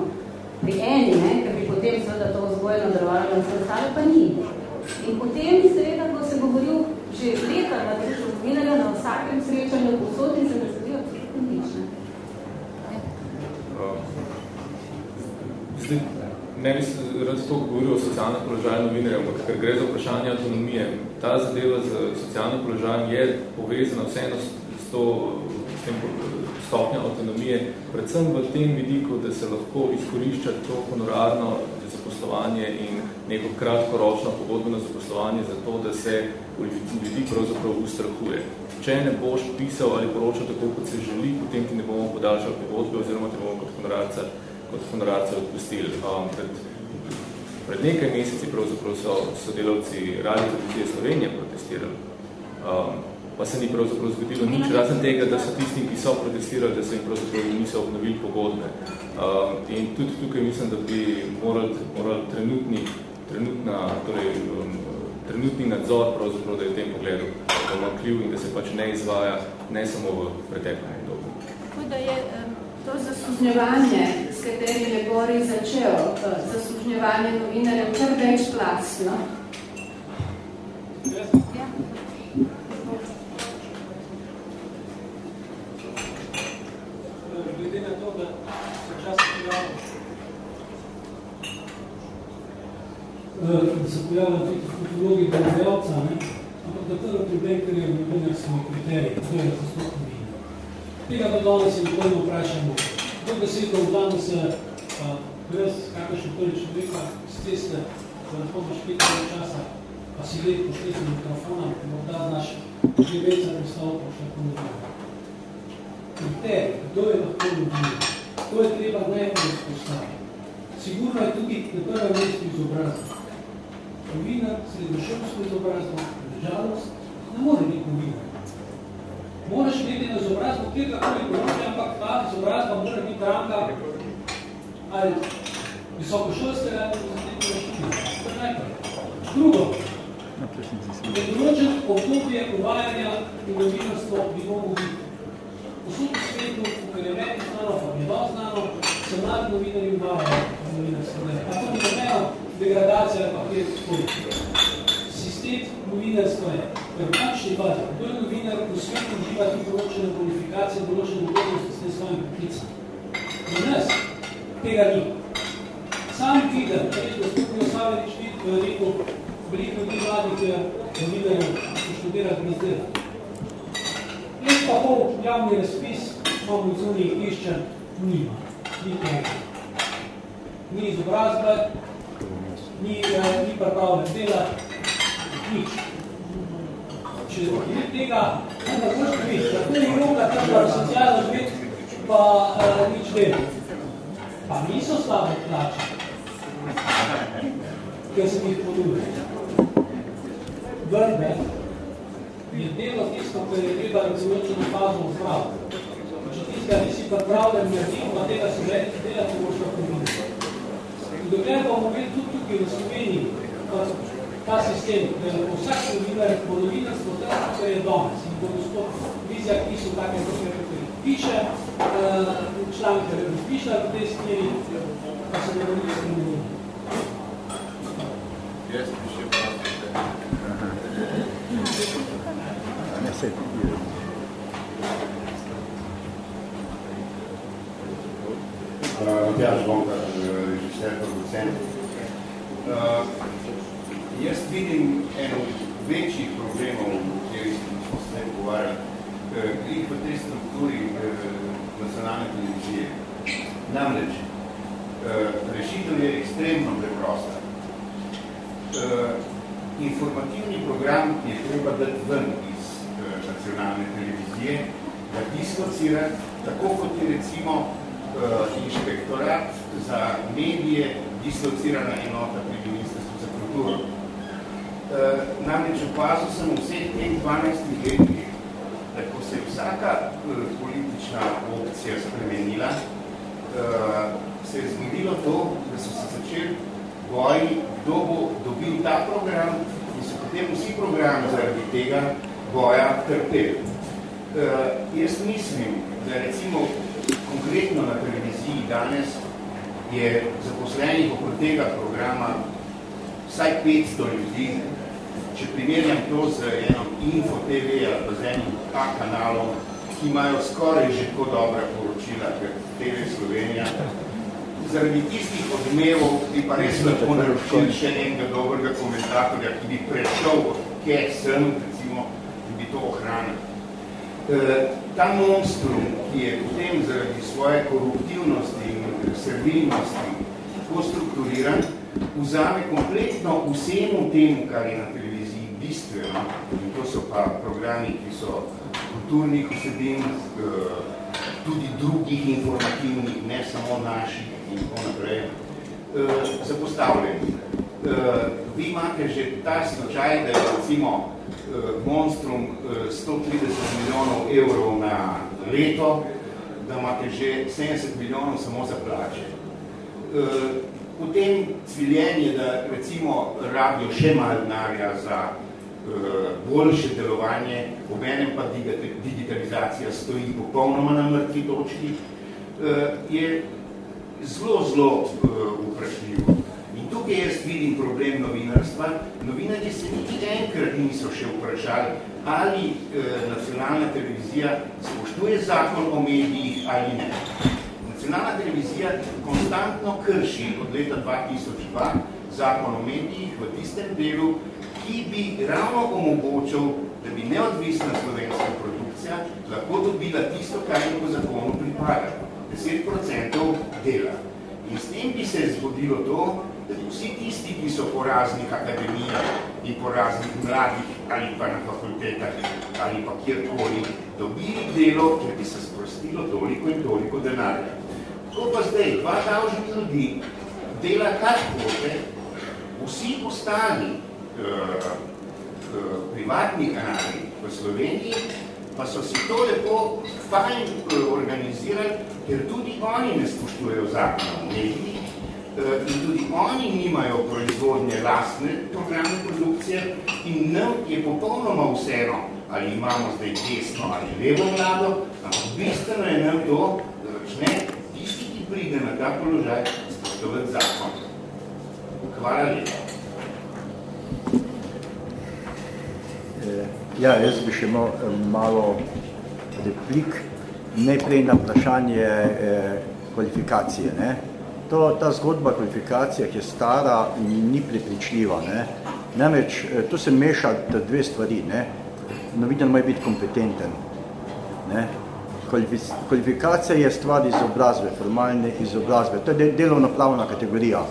pri eni, ne, ker bi potem seveda to vzgojno drvalo in vse ostale, pa ni. In potem, seveda, ko se govoril že leta na društvu novinarja, na vsakem srečanju posod in se ne zgodi absolutno nič. Zdaj, ne bi rad to govoril o socialnem položaju novinarja, ampak ker gre za vprašanje autonomije. Ta zadeva z socialnim položajem je povezana vseeno s to s tem stopnjo avtonomije, predvsem v tem vidiku, da se lahko izkorišča to honorarno zaposlovanje in neko kratkoročno pogodbeno zaposlovanje za to, da se ljudi pravzaprav ustrahuje. Če ne boš pisal ali poročal tako, kot se želi, potem ti ne bomo podaljšali pogodbe oziroma te bomo kot honorarca kot honorarce odpustili. Um, pred, pred nekaj meseci pravzaprav so sodelavci Radio Televizije Slovenije protestirali. Um, pa se ni pravzaprav zgodilo nič, razen tega, da so tisti, ki so protestirali, da se jim pravzaprav niso obnovili pogodbe. Um, in tudi tukaj mislim, da bi morali, morali trenutni, trenutna, torej, um, trenutni nadzor pravzaprav, da je v tem pogledu pomakljiv in da se pač ne izvaja ne samo v preteklem dobu. Tako da je um, to zaslužnjevanje, s katerim je Boris začel, uh, zaslužnjevanje novinarjev kar večplastno. Ja. Glede na to, da se Da se pojavljamo tudi fotologi delodajalca, ampak da to je problem, ker je novinarski kriterij, to je zastopno vino. Tega pa danes se nikoli ne vprašamo. To besedo v dan se brez kakšne prvi človeka z ceste, da ne pomoč pet časa, pa si gled pošteti mikrofona, morda znaš že veca predstavljati pa še komentirati. Kriterij, kdo je lahko ljubim, to je treba najbolj izpostaviti. Sigurno je tudi na prvem mestu izobrazba. Novinar, srednjošolsko izobrazbo, žalost, ne more biti novinar. Moraš imeti na izobrazbo kjerkakoli poročje, ampak ta izobrazba mora biti ranka ali visokošolskega ali univerzitetnega študija. To je najprej. Drugo, je določen obdobje uvajanja v novinarstvo bi mogel biti. Posud v svetu, ker je meni znano, pa mi je dal znano, se mladi novinari uvajajo v novinarstvo. Pa to ni domeno degradacija, pa kjer koli. Sistem novinarstva je, ker končni bazi, kdo je novinar, v svetu uživa tudi določene kvalifikacije, določene odgovornosti s tem svojim poklicem. Pri nas tega ni. Sam vidim, da je gospodin Osavljevič rekel, veliko ljudi mladih novinarjev, ki študirajo gnezdela. Pa pol javni razpis, imamo zunij iščen, nima. Ni tega. Ni izobrazbe, ni, ni pripravljen dela, nič. Če ni tega, onda boš biti, da tudi roka tam pa socialno živeti, pa uh, nič dela. Pa niso slabe plače, ker sem jih ponudil. Vrbe je delo tisto, kar je treba določeno fazo vzpraviti. Če tistega nisi pripravljen narediti, pa tega se že delati, boš lahko videti. In dokler bomo imeli tudi tukaj v Sloveniji ta sistem, da je vsak novinar, novinarstvo tako, kar je danes. In bo gospod Vizjak pisal take tukaj, tukaj piše uh, članke, piše v tej smeri, pa se ne bo nič spremenili. Jaz bi še Ne se Matjaž Bonkar, režiser, producent. Uh, jaz vidim en od večjih problemov, v kateri smo se pogovarjali, uh, v tej strukturi uh, nacionalne televizije. Namreč, uh, rešitev je ekstremno preprosta. Informativni program je treba dati ven iz uh, nacionalne televizije, da dislocirati, tako kot je recimo uh, inšpektorat za medije dislocirana enota pri Ministrstvu za kulturo. Uh, namreč opazil sem vseh teh 12 letih, da ko se je vsaka uh, politična opcija spremenila, uh, se je zgodilo to, da so se začeli boji, kdo bo dobil ta program in so potem vsi programi zaradi tega boja trpeli. Uh, jaz mislim, da recimo konkretno na televiziji danes je zaposlenih okoli tega programa vsaj 500 ljudi, če primerjam to z enom Info TV ali pa z enim A kanalom, ki imajo skoraj že tako dobra poročila, ker TV Slovenija, zaradi tistih odmevov bi pa res lahko naročili še enega dobrega komentatorja, ki bi prešel kje sem, recimo, in bi to ohranil. E, ta monstrum, ki je potem zaradi svoje koruptivnosti in servilnosti tako strukturiran, vzame kompletno vsemu temu, kar je na televiziji bistveno, in to so pa programi, ki so kulturnih vsebin, eh, tudi drugih informativnih, ne samo naših in tako naprej, eh, zapostavljeni. Eh, vi imate že ta slučaj, da je recimo monstrum 130 milijonov evrov na leto, da imate že 70 milijonov samo za plače potem cviljenje, da recimo rabijo še malo denarja za boljše delovanje, obenem pa digitalizacija stoji popolnoma na mrtvi točki, je zelo, zelo uh, vprašljivo. In tukaj jaz vidim problem novinarstva. Novinarji se niti enkrat niso še vprašali, ali uh, nacionalna televizija spoštuje zakon o medijih ali ne nacionalna televizija konstantno krši od leta 2002 zakon o medijih v tistem delu, ki bi ravno omogočil, da bi neodvisna slovenska produkcija lahko dobila tisto, kar jim po zakonu pripada, 10% dela. In s tem bi se zgodilo to, da vsi tisti, ki so po raznih akademijah in po raznih mladih ali pa na fakultetah ali pa kjerkoli dobili delo, ker bi se sprostilo toliko in toliko denarja. To pa zdaj, 2000 ljudi dela kar hoče, vsi ostali uh, uh, privatni kanali v Sloveniji pa so si to lepo fajn uh, organizirali, ker tudi oni ne spoštujejo zakona v mediji uh, in tudi oni nimajo proizvodnje lastne programe produkcije in nam je popolnoma vseeno, ali imamo zdaj desno ali levo vlado, ampak bistveno je nam to, da začne pride na ta položaj spoštovati zakon. Hvala lepa. Eh, ja, jaz bi še malo replik. Najprej na vprašanje eh, kvalifikacije. Ne? To, ta zgodba kvalifikacije, ki je stara, ni prepričljiva. Ne? Namreč, eh, tu se meša dve stvari. Ne? Novinar mora biti kompetenten. Ne? kvalifikacija je stvar izobrazbe, formalne izobrazbe. To je delovno pravna kategorija,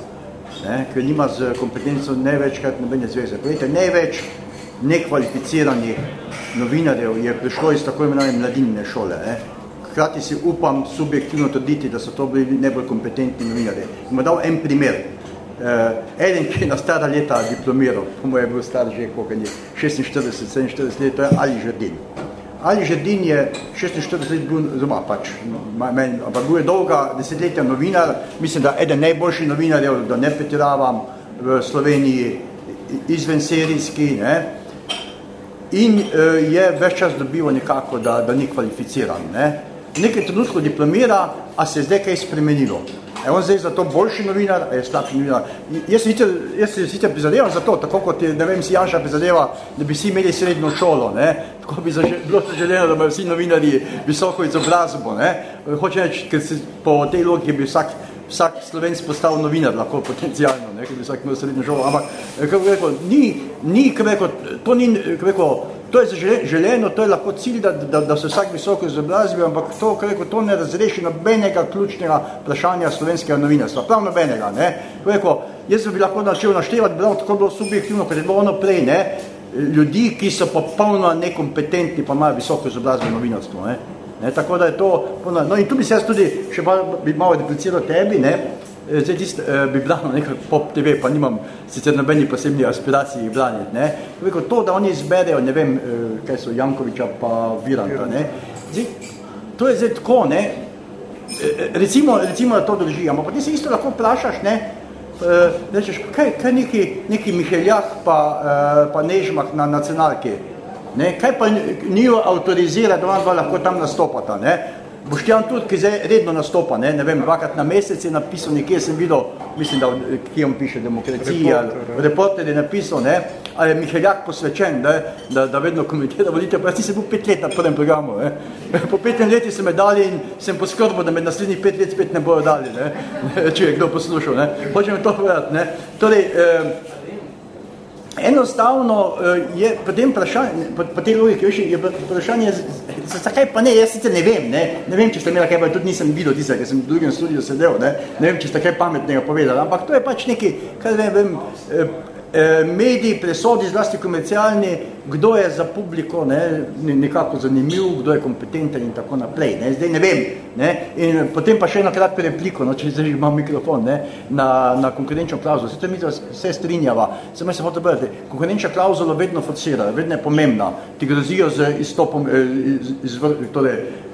ne, ker nima z kompetenco največkrat nobene zveze. Povejte, največ nekvalificiranih novinarjev je prišlo iz tako imenovane mladinne šole. Ne. Hkrati si upam subjektivno trditi, da so to bili najbolj kompetentni novinarji. Ima dal en primer. Uh, eden, ki je na stara leta diplomiral, po moje je bil star že, koliko je, 46-47 let, to je Ali Žrdin. Ali Žedin je 46 let bil doma, pač, men, ampak bil je dolga desetletja novinar, mislim, da eden najboljši novinarjev, da ne pretiravam v Sloveniji izven serijski, ne, in uh, je več čas dobival nekako, da, da ni kvalificiran. Ne. Nekaj trenutko diplomira, a se je zdaj kaj spremenilo. Je on zdaj zato boljši novinar, je slabši novinar. Jaz se sicer, jaz se sicer prizadevam za to, tako kot je, ne vem, si Janša prizadeva, da bi vsi imeli srednjo šolo, ne? tako bi zaže, bilo se želeno, da imajo vsi novinarji visoko izobrazbo. Ne? Hoče reči, ker se po tej logiki bi vsak, vsak slovenc postal novinar, lahko potencijalno, ne? ker bi vsak imel srednjo šolo, ampak, kako bi rekel, ni, ni, kako bi rekel, to ni, kako bi rekel, To je želeno, to je lahko cilj, da, da, da se vsak visoko izobrazbi, ampak to, rekel, to ne razreši nobenega ključnega vprašanja slovenskega novinarstva. Prav nobenega. Ne? Rekel, jaz bi lahko načel naštevati, bilo tako bilo subjektivno, kot je bilo ono prej, ne? ljudi, ki so popolno nekompetentni, pa imajo visoko izobrazbo novinarstvo. Ne? Ne? Tako da je to, no in tu bi se jaz tudi še malo, bi malo repliciral tebi, ne? zdaj tist, bi branil (laughs) nekaj pop TV, pa nimam sicer nobeni posebni aspiraciji braniti, ne. Rekel, to, da oni izberejo, ne vem, kaj so Jankoviča pa Viranta, ne. Zdaj, to je zdaj tako, ne, recimo, recimo, da to drži, ampak potem se isto lahko vprašaš, ne, rečeš, kaj, kaj neki, neki Miheljak pa, pa Nežmak na nacionalki, ne, kaj pa njo avtorizira, da vam lahko tam nastopata, ne, Boštjan tudi, ki zdaj redno nastopa, ne, ne vem, dvakrat na mesec je napisal, nekje sem videl, mislim, da kje on piše demokracija, reporter, reporter je napisal, ne, ali je Miheljak posvečen, ne, da, da vedno komentira volitev, pa jaz nisem bil pet let na prvem programu, ne. (laughs) Po petem leti so me dali in sem poskrbil, da me naslednjih pet let spet ne bojo dali, ne, (laughs) če je kdo poslušal, ne. Hočem to povedati, ne. Torej, eh, enostavno uh, je potem vprašanje, po, po tej logiki, veš, je vprašanje, zakaj pa ne, jaz sicer ne vem, ne, ne vem, če ste imela kaj, pa tudi nisem videl tisa, ker sem v drugem studiu sedel, ne, ne vem, če ste kaj pametnega povedali, ampak to je pač neki, kaj vem, vem eh, Eh, mediji presodi, zlasti komercialni, kdo je za publiko ne, nekako zanimiv, kdo je kompetenten in tako naprej. Ne. Zdaj ne vem. Ne. In potem pa še eno kratko repliko, no, če zdaj imam mikrofon, ne, na, na konkurenčno klauzulo. Vse to mi vse strinjava. Samo se hoče povedati, konkurenčna klauzula vedno forsira, vedno je pomembna. Ti grozijo z izstopom, eh, iz, iz, tole, Eh,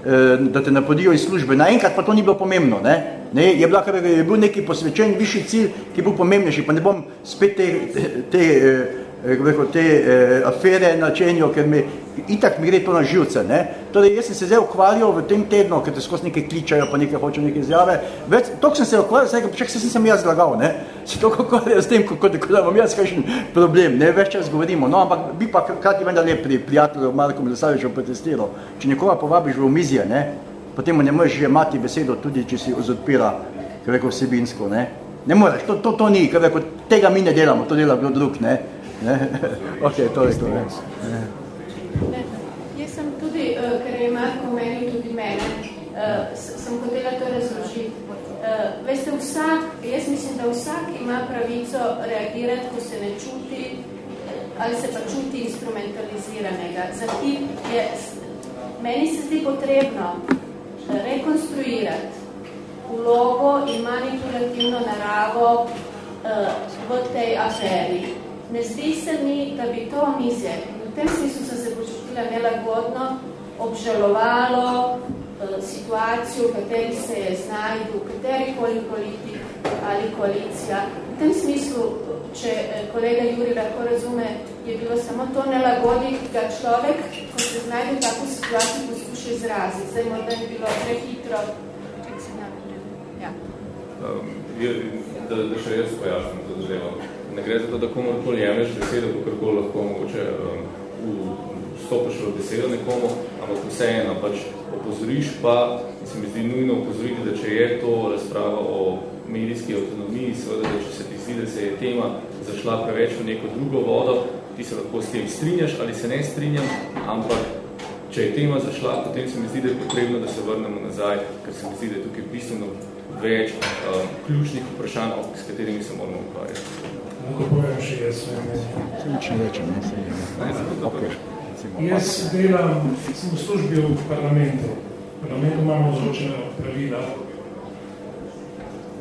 da te napodijo iz službe. Naenkrat pa to ni bilo pomembno. Ne? Ne? Je, bila, je bil neki posvečen višji cilj, ki je bil pomembnejši, pa ne bom spet te, te, te, eh, te, te afere načenjo, ker me itak mi gre to na živce. Ne? Torej, jaz sem se zdaj ukvarjal v tem tednu, ker te skozi nekaj kličajo, pa nekaj hočejo neke izjave. Več, toliko sem se ukvarjal, saj, počak, se sem jaz zlagal, ne? Se toliko ukvarjal s tem, kako da imam jaz kakšen problem, ne? Več čas govorimo. No, ampak bi pa krati vendar le pri prijatelju Marko Milosaviču protestiral. Če nekoga povabiš v omizje, ne? Potem mu ne moreš že imati besedo, tudi če si odpira, kaj rekel, vsebinsko, ne? Ne moreš, to, to, to ni, kaj rekel, tega mi ne delamo, to dela kdo drug, ne? Ne? (laughs) ok, to je to, ne? ne. Jaz sem tudi, uh, ker je Marko omenil tudi mene, uh, sem hotela to razložiti. Uh, veste, vsak, jaz mislim, da vsak ima pravico reagirati, ko se ne čuti ali se pa čuti instrumentaliziranega. Za je, meni se zdi potrebno rekonstruirati vlogo in manipulativno naravo v tej aferi. Ne zdi se mi, da bi to mizje v tem smislu sem se počutila nelagodno, obžalovalo uh, situacijo, v kateri se je znajdu, kateri koli politik ali koalicija. V tem smislu, če eh, kolega Juri lahko razume, je bilo samo to nelagodje, ki ga človek, ko se znajde v tako situaciji, poskuša izraziti. Zdaj morda je bilo prehitro. Ja. Um, je, da, da še jaz pojasnim to zadevo. Ne gre za to, da komorkoli jemeš besedo, kakorkoli lahko mogoče um, vstopiš v besedo nekomu, ampak vseeno pač opozoriš pa, in se mi zdi nujno opozoriti, da če je to razprava o medijski avtonomiji, seveda, da če se ti zdi, da se je tema zašla preveč v neko drugo vodo, ti se lahko s tem strinjaš ali se ne strinjam, ampak če je tema zašla, potem se mi zdi, da je potrebno, da se vrnemo nazaj, ker se mi zdi, da je tukaj bistveno več um, ključnih vprašanj, s katerimi se moramo ukvarjati. Jaz svoje mnenje. Nič rečem, ne se Jaz delam, sem v službi v parlamentu. V parlamentu imamo zločena pravila.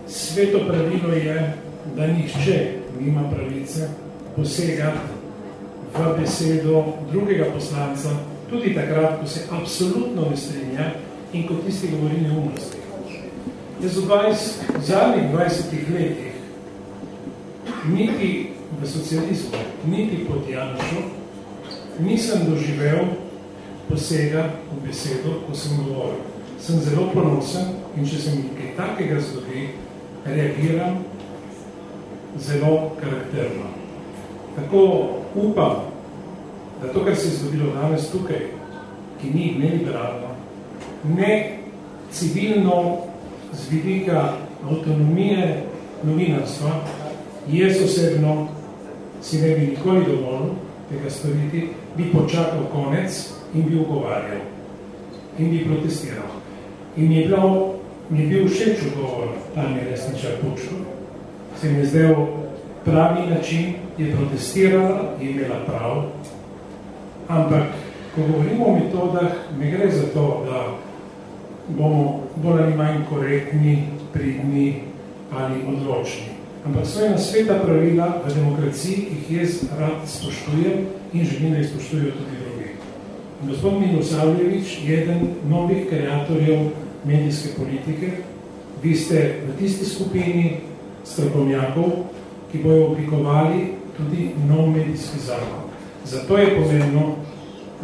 Sveto pravilo je, da nihče nima pravice posegati v besedo drugega poslanca, tudi takrat, ko se absolutno ne strinja in ko tisti govori neumnosti. Jaz v 20, zadnjih 20 letih niti v socializmu, niti pod Janšo, nisem doživel posega v besedo, ko sem govoril. Sem zelo ponosen in če se mi kaj takega zgodi, reagiram zelo karakterno. Tako upam, da to, kar se je zgodilo danes tukaj, ki ni neliberalno, ne civilno z vidika avtonomije novinarstva, Jaz osebno si ne bi nikoli dovolil tega storiti, bi počakal konec in bi ugovarjal in bi protestiral. In mi je, bilo, mi je bil všeč ugovor Tanja Resničar Pučko, se mi je zdel pravi način, je protestirala, je imela prav, ampak ko govorimo o metodah, ne gre za to, da bomo bolj ali manj korektni, pridni, ali odločni. Ampak so ena sveta pravila v demokraciji, ki jih jaz rad spoštujem in želim, da jih spoštujejo tudi drugi. Gospod Milosavljevič je eden novih kreatorjev medijske politike. Vi ste v tisti skupini strokovnjakov, ki bojo oblikovali tudi nov medijski zakon. Zato je pomembno,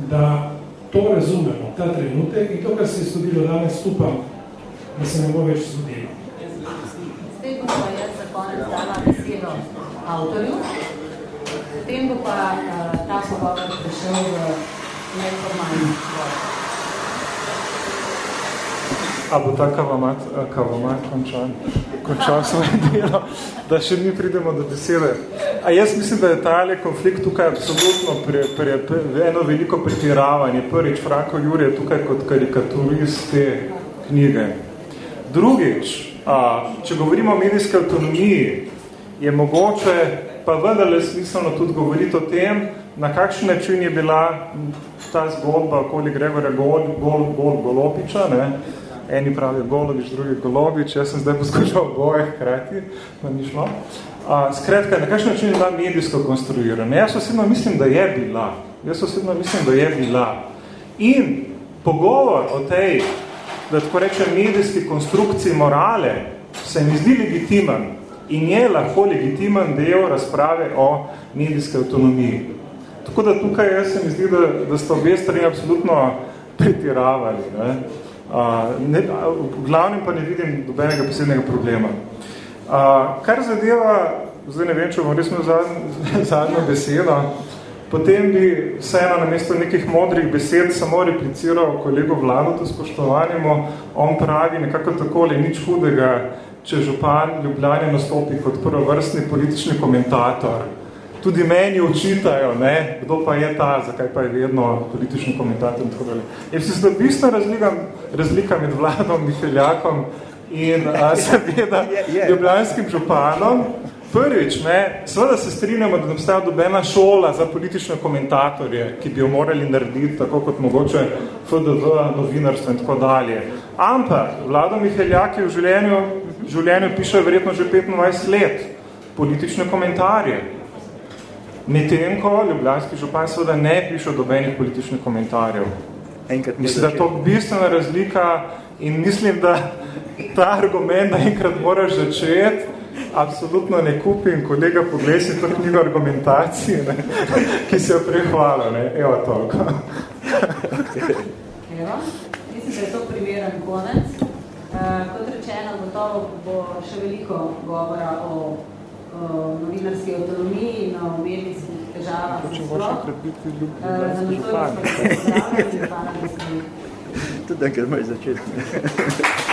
da to razumemo, ta trenutek in to, kar se je zgodilo danes, upam, da se ne bo več zgodilo. Zdaj bom pa jaz za konec dala besedo avtorju, potem bo pa uh, ta pogovor prišel v neformalni. A bo ta kavamat, kavamat končan, končal svoje (laughs) delo, da še mi pridemo do besede. A jaz mislim, da je tale konflikt tukaj absolutno pre, pre, pre, eno veliko pretiravanje. Prvič, Franko Jure je tukaj kot karikaturist te knjige. Drugič, če govorimo o medijski avtonomiji, je mogoče pa vendarle smiselno tudi govoriti o tem, na kakšen način je bila ta zgodba okoli Gregorja Gol, Gol, Gol, Golopiča, ne, eni pravijo Golovič, drugi Golovič, jaz sem zdaj poskušal oboje hkrati, pa ni šlo. A, skratka, na kakšen način je bila medijsko konstruirana? Jaz osebno mislim, da je bila. Jaz osebno mislim, da je bila. In pogovor o tej, da tako rečem, medijski konstrukciji morale se mi zdi legitimen in je lahko legitimen del razprave o medijske avtonomiji. Tako da tukaj jaz se mi zdi, da, da sta obe strani absolutno pretiravali. Ne? Uh, ne, v glavnem pa ne vidim dobenega posebnega problema. Uh, kar zadeva, zdaj ne vem, če bom res imel zadnjo, (laughs) zadnjo besedo, potem bi vseeno na mesto nekih modrih besed samo repliciral kolego Vladu, to spoštovanjemu. On pravi nekako takole, nič hudega, če župan Ljubljane nastopi kot prvovrstni politični komentator tudi meni očitajo, ne, kdo pa je ta, zakaj pa je vedno politični komentator in tako dalje. Je se zelo bistvena razlika, razlika med vladom, Miheljakom in a, seveda ljubljanskim županom. Prvič, ne, seveda se strinjamo, da ne obstaja dobena šola za politične komentatorje, ki bi jo morali narediti, tako kot mogoče FDV, novinarstvo in tako dalje. Ampak Vlado Miheljak je v življenju, življenju piše verjetno že 25 let politične komentarje. Medtem ko ljubljanski župan seveda ne piše dobenih političnih komentarjev. Enkrat mislim, da je to bistvena razlika in mislim, da ta argument, da enkrat moraš začeti, absolutno ne kupim. Kolega, poglej si to knjigo argumentacije, ne, ki se jo prehvala. Ne. Evo toliko. Evo, mislim, da je to primeren konec. Uh, kot rečeno, gotovo bo še veliko govora o novinarski avtonomiji in o medijskih težavah. Če boš okrepiti ljubi, Tudi, ker imaš začeti.